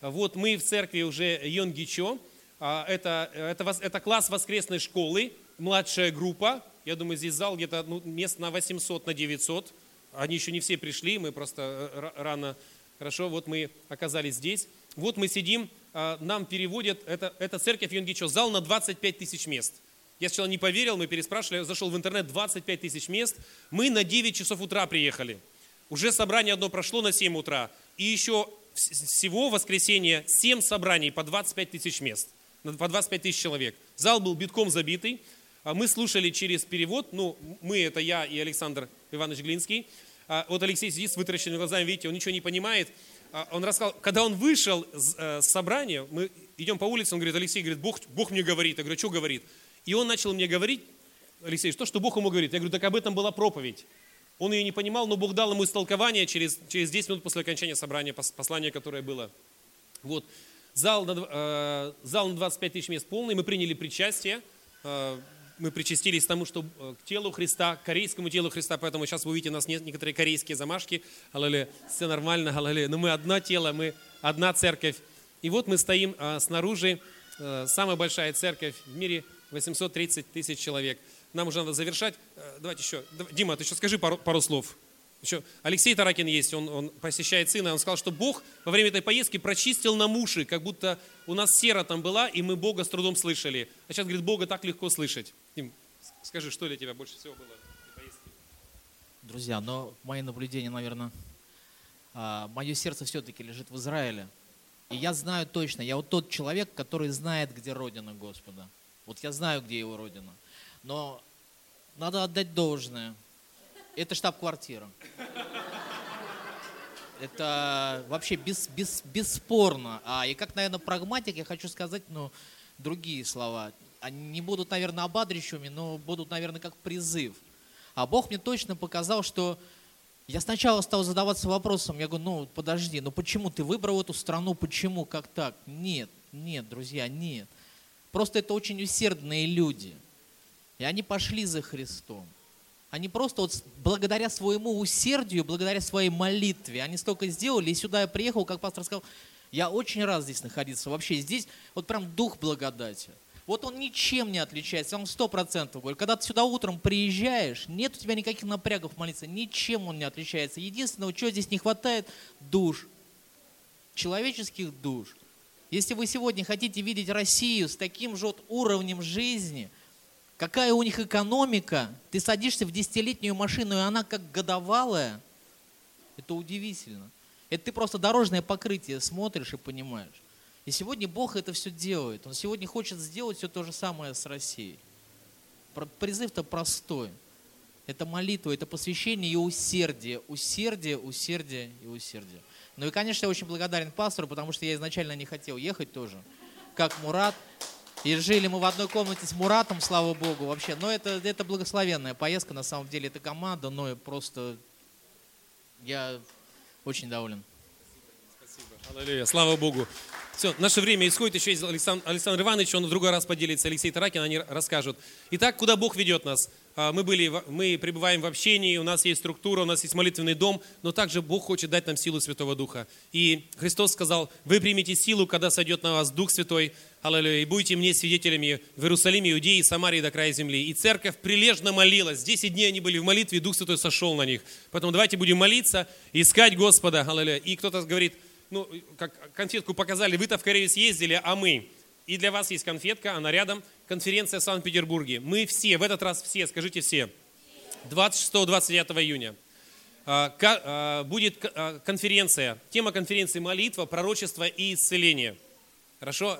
Speaker 1: Вот мы в церкви уже Йонгичо, а, это, это, это класс воскресной школы, младшая группа, я думаю, здесь зал где-то ну, мест на 800, на 900, они еще не все пришли, мы просто э, рано, хорошо, вот мы оказались здесь. Вот мы сидим, а, нам переводят, это, это церковь Йонгичо, зал на 25 тысяч мест – я сначала не поверил, мы переспрашивали, зашел в интернет, 25 тысяч мест. Мы на 9 часов утра приехали. Уже собрание одно прошло на 7 утра. И еще всего в воскресенье 7 собраний по 25 тысяч мест. По 25 тысяч человек. Зал был битком забитый. А мы слушали через перевод. Ну, мы, это я и Александр Иванович Глинский. А вот Алексей сидит с вытаращенными глазами, видите, он ничего не понимает. А он рассказал, когда он вышел э, с собрания, мы идем по улице, он говорит, Алексей, говорит, Бог, Бог мне говорит. Я говорю, что говорит? И он начал мне говорить, Алексей, что, что Бог ему говорит? Я говорю, так об этом была проповедь. Он ее не понимал, но Бог дал ему истолкование через, через 10 минут после окончания собрания, послания, которое было. Вот. Зал на, э, зал на 25 тысяч мест полный, мы приняли причастие, э, мы причастились тому, что э, к телу Христа, к корейскому телу Христа, поэтому сейчас вы увидите у нас некоторые корейские замашки, аллилуйя, все нормально, аллилуйя, но мы одно тело, мы одна церковь. И вот мы стоим э, снаружи, э, самая большая церковь в мире – 830 тысяч человек. Нам уже надо завершать. Э, давайте еще. Дима, ты еще скажи пару, пару слов. Еще Алексей Таракин есть, он, он посещает сына, он сказал, что Бог во время этой поездки прочистил нам уши, как будто у нас сера там была, и мы Бога с трудом слышали. А сейчас, говорит, Бога так легко слышать. Скажи, что для тебя больше всего было в поездке?
Speaker 6: Друзья, но мои наблюдения, наверное, а, мое сердце все-таки лежит в Израиле. И я знаю точно, я вот тот человек, который знает, где Родина Господа. Вот я знаю, где его родина. Но надо отдать должное. Это штаб-квартира. Это вообще без, без, бесспорно. А, и как, наверное, прагматик, я хочу сказать ну, другие слова. Они не будут, наверное, ободрящими, но будут, наверное, как призыв. А Бог мне точно показал, что Я сначала стал задаваться вопросом, я говорю, ну подожди, ну почему ты выбрал эту страну, почему, как так? Нет, нет, друзья, нет. Просто это очень усердные люди. И они пошли за Христом. Они просто вот благодаря своему усердию, благодаря своей молитве, они столько сделали. И сюда я приехал, как пастор сказал, я очень рад здесь находиться. Вообще здесь вот прям дух благодати. Вот он ничем не отличается, он сто процентов говорит. Когда ты сюда утром приезжаешь, нет у тебя никаких напрягов молиться, ничем он не отличается. Единственное, что здесь не хватает, душ, человеческих душ. Если вы сегодня хотите видеть Россию с таким же вот уровнем жизни, какая у них экономика, ты садишься в десятилетнюю машину, и она как годовалая, это удивительно. Это ты просто дорожное покрытие смотришь и понимаешь. И сегодня Бог это все делает. Он сегодня хочет сделать все то же самое с Россией. Призыв-то простой. Это молитва, это посвящение и усердие. Усердие, усердие и усердие. Ну и, конечно, я очень благодарен пастору, потому что я изначально не хотел ехать тоже, как Мурат. И жили мы в одной комнате с Муратом, слава Богу, вообще. Но это, это благословенная поездка, на самом деле, это команда, но просто я очень доволен.
Speaker 1: Аллилуйя. Слава Богу. Все, наше время исходит. Еще есть Александр, Александр Иванович, он в другой раз поделится. Алексей Таракин, они расскажут. Итак, куда Бог ведет нас? А, мы, были, мы пребываем в общении, у нас есть структура, у нас есть молитвенный дом, но также Бог хочет дать нам силу Святого Духа. И Христос сказал, вы примете силу, когда сойдет на вас Дух Святой, аллилуйя, и будете мне свидетелями в Иерусалиме, Иудеи, Самарии до края земли. И церковь прилежно молилась. Десять дней они были в молитве, и Дух Святой сошел на них. Поэтому давайте будем молиться, искать Господа, аллилуйя. И кто-то говорит, ну, как конфетку показали, вы-то в Корею съездили, а мы. И для вас есть конфетка, она рядом. Конференция в Санкт-Петербурге. Мы все, в этот раз все, скажите все. 26-29 июня а, а, будет а, конференция. Тема конференции молитва, пророчество и исцеление. Хорошо?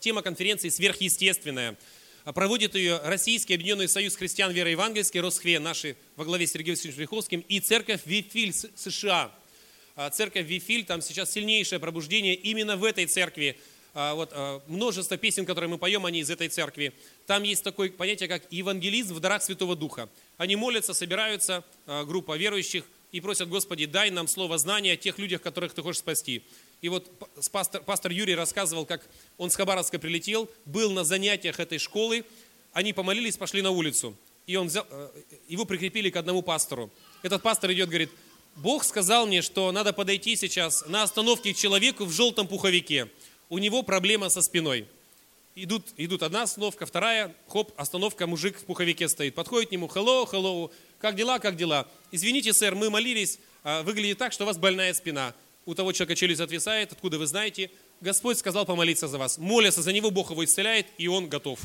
Speaker 1: Тема конференции сверхъестественная. Проводит ее Российский Объединенный Союз Христиан Веры Евангельской, Росхве, наши во главе с Сергеем Васильевичем и Церковь Вифиль США. А, церковь Вифиль, там сейчас сильнейшее пробуждение именно в этой церкви. А, вот, а, множество песен, которые мы поем, они из этой церкви. Там есть такое понятие, как евангелизм в дарах Святого Духа. Они молятся, собираются, группа верующих, и просят, Господи, дай нам слово знания о тех людях, которых Ты хочешь спасти. И вот пастор, пастор Юрий рассказывал, как он с Хабаровска прилетел, был на занятиях этой школы, они помолились, пошли на улицу. И он взял, э, его прикрепили к одному пастору. Этот пастор идет, говорит, Бог сказал мне, что надо подойти сейчас на остановке к человеку в желтом пуховике. У него проблема со спиной. Идут, идут одна остановка, вторая, хоп, остановка, мужик в пуховике стоит. Подходит к нему, hello, hello, как дела, как дела? Извините, сэр, мы молились, а, выглядит так, что у вас больная спина. У того человека челюсть отвисает, откуда вы знаете? Господь сказал помолиться за вас. Молятся за него, Бог его исцеляет, и он готов.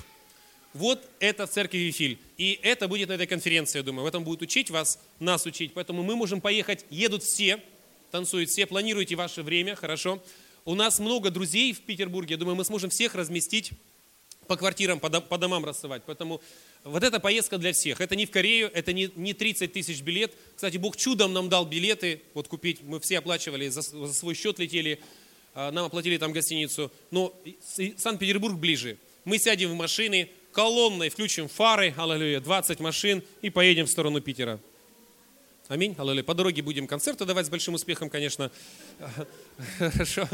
Speaker 1: Вот это церковь Вифиль. И это будет на этой конференции, я думаю. В этом будут учить вас, нас учить. Поэтому мы можем поехать. Едут все, танцуют все. Планируйте ваше время, хорошо? У нас много друзей в Петербурге. Я думаю, мы сможем всех разместить по квартирам, по, домам рассылать. Поэтому вот эта поездка для всех. Это не в Корею, это не, не 30 тысяч билет. Кстати, Бог чудом нам дал билеты вот купить. Мы все оплачивали, за, за свой счет летели. А, нам оплатили там гостиницу. Но Санкт-Петербург ближе. Мы сядем в машины, колонной включим фары, аллилуйя, 20 машин и поедем в сторону Питера. Аминь, аллилуйя. По дороге будем концерты давать с большим успехом, конечно. Хорошо.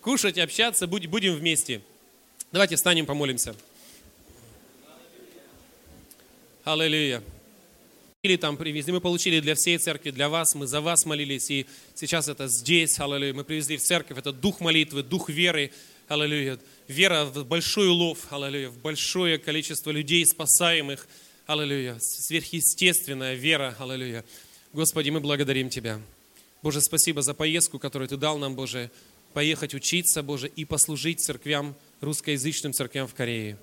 Speaker 1: Кушать, общаться, будем вместе. Давайте встанем, помолимся. Аллилуйя. Или там привезли, мы получили для всей церкви, для вас, мы за вас молились, и сейчас это здесь, аллилуйя, мы привезли в церковь, это дух молитвы, дух веры, аллилуйя, вера в большой улов, аллилуйя, в большое количество людей спасаемых, аллилуйя, сверхъестественная вера, аллилуйя. Господи, мы благодарим Тебя. Боже, спасибо за поездку, которую Ты дал нам, Боже, поехать учиться, Боже, и послужить церквям, русскоязычным церквям в Корее.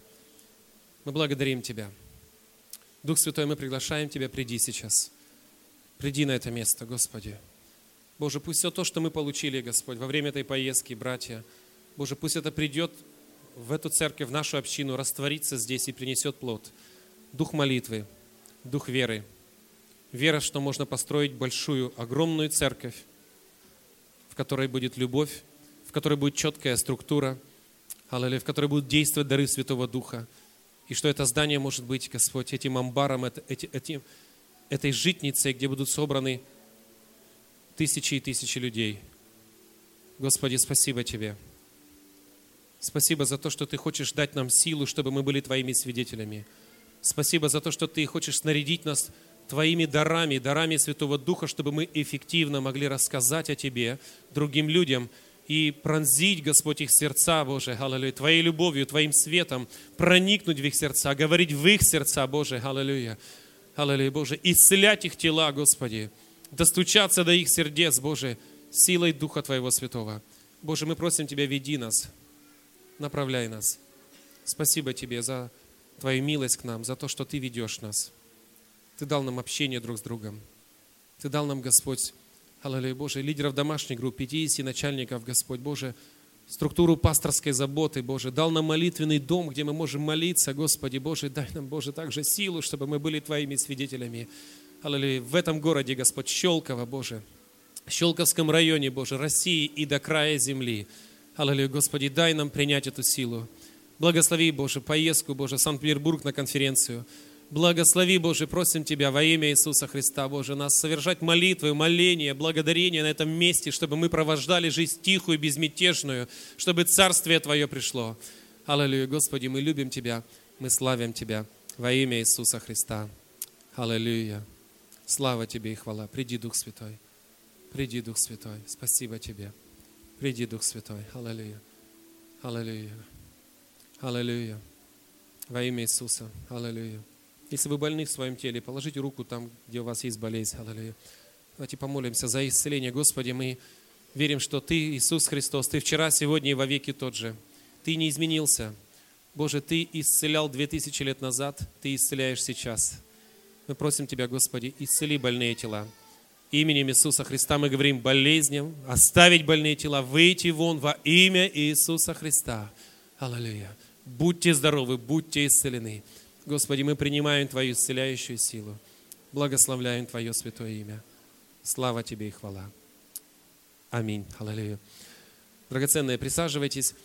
Speaker 1: Мы благодарим Тебя. Дух Святой, мы приглашаем Тебя, приди сейчас. Приди на это место, Господи. Боже, пусть все то, что мы получили, Господь, во время этой поездки, братья, Боже, пусть это придет в эту церковь, в нашу общину, растворится здесь и принесет плод. Дух молитвы, дух веры. Вера, что можно построить большую, огромную церковь, в которой будет любовь, в которой будет четкая структура, аллилуйя, в которой будут действовать дары Святого Духа. И что это здание может быть, Господь, этим амбаром, этим, этой житницей, где будут собраны тысячи и тысячи людей. Господи, спасибо Тебе. Спасибо за то, что Ты хочешь дать нам силу, чтобы мы были Твоими свидетелями. Спасибо за то, что Ты хочешь снарядить нас Твоими дарами, дарами Святого Духа, чтобы мы эффективно могли рассказать о Тебе другим людям и пронзить, Господь, их сердца, Боже, аллилуйя, Твоей любовью, Твоим светом, проникнуть в их сердца, говорить в их сердца, Боже, аллилуйя, аллилуйя, Боже, исцелять их тела, Господи, достучаться до их сердец, Боже, силой Духа Твоего Святого. Боже, мы просим Тебя, веди нас, направляй нас. Спасибо Тебе за Твою милость к нам, за то, что Ты ведешь нас. Ты дал нам общение друг с другом. Ты дал нам, Господь, Аллилуйя, Боже, лидеров домашней группы, 50 начальников, Господь, Боже, структуру пасторской заботы, Боже, дал нам молитвенный дом, где мы можем молиться, Господи, Боже, дай нам, Боже, также силу, чтобы мы были Твоими свидетелями. Аллилуйя, в этом городе, Господь, Щелково, Боже, Щелковском районе, Боже, России и до края земли. Аллилуйя, Господи, дай нам принять эту силу. Благослови, Боже, поездку, Боже, в Санкт-Петербург на конференцию. Благослови, Боже, просим Тебя во имя Иисуса Христа, Боже, нас совершать молитвы, моления, благодарения на этом месте, чтобы мы провождали жизнь тихую, безмятежную, чтобы Царствие Твое пришло. Аллилуйя, Господи, мы любим Тебя, мы славим Тебя во имя Иисуса Христа. Аллилуйя. Слава Тебе и хвала. Приди, Дух Святой. Приди, Дух Святой. Спасибо Тебе. Приди, Дух Святой. Аллилуйя. Аллилуйя. Аллилуйя. Во имя Иисуса. Аллилуйя. Если вы больны в своем теле, положите руку там, где у вас есть болезнь. Аллилуйя. Давайте помолимся за исцеление. Господи, мы верим, что Ты, Иисус Христос, Ты вчера, сегодня и во веки тот же. Ты не изменился. Боже, Ты исцелял две тысячи лет назад, Ты исцеляешь сейчас. Мы просим Тебя, Господи, исцели больные тела. Именем Иисуса Христа мы говорим болезням, оставить больные тела, выйти вон во имя Иисуса Христа. Аллилуйя. Будьте здоровы, будьте исцелены. Господи, мы принимаем Твою исцеляющую силу. Благословляем Твое святое имя. Слава Тебе и хвала. Аминь. Аллилуйя. Драгоценные, присаживайтесь.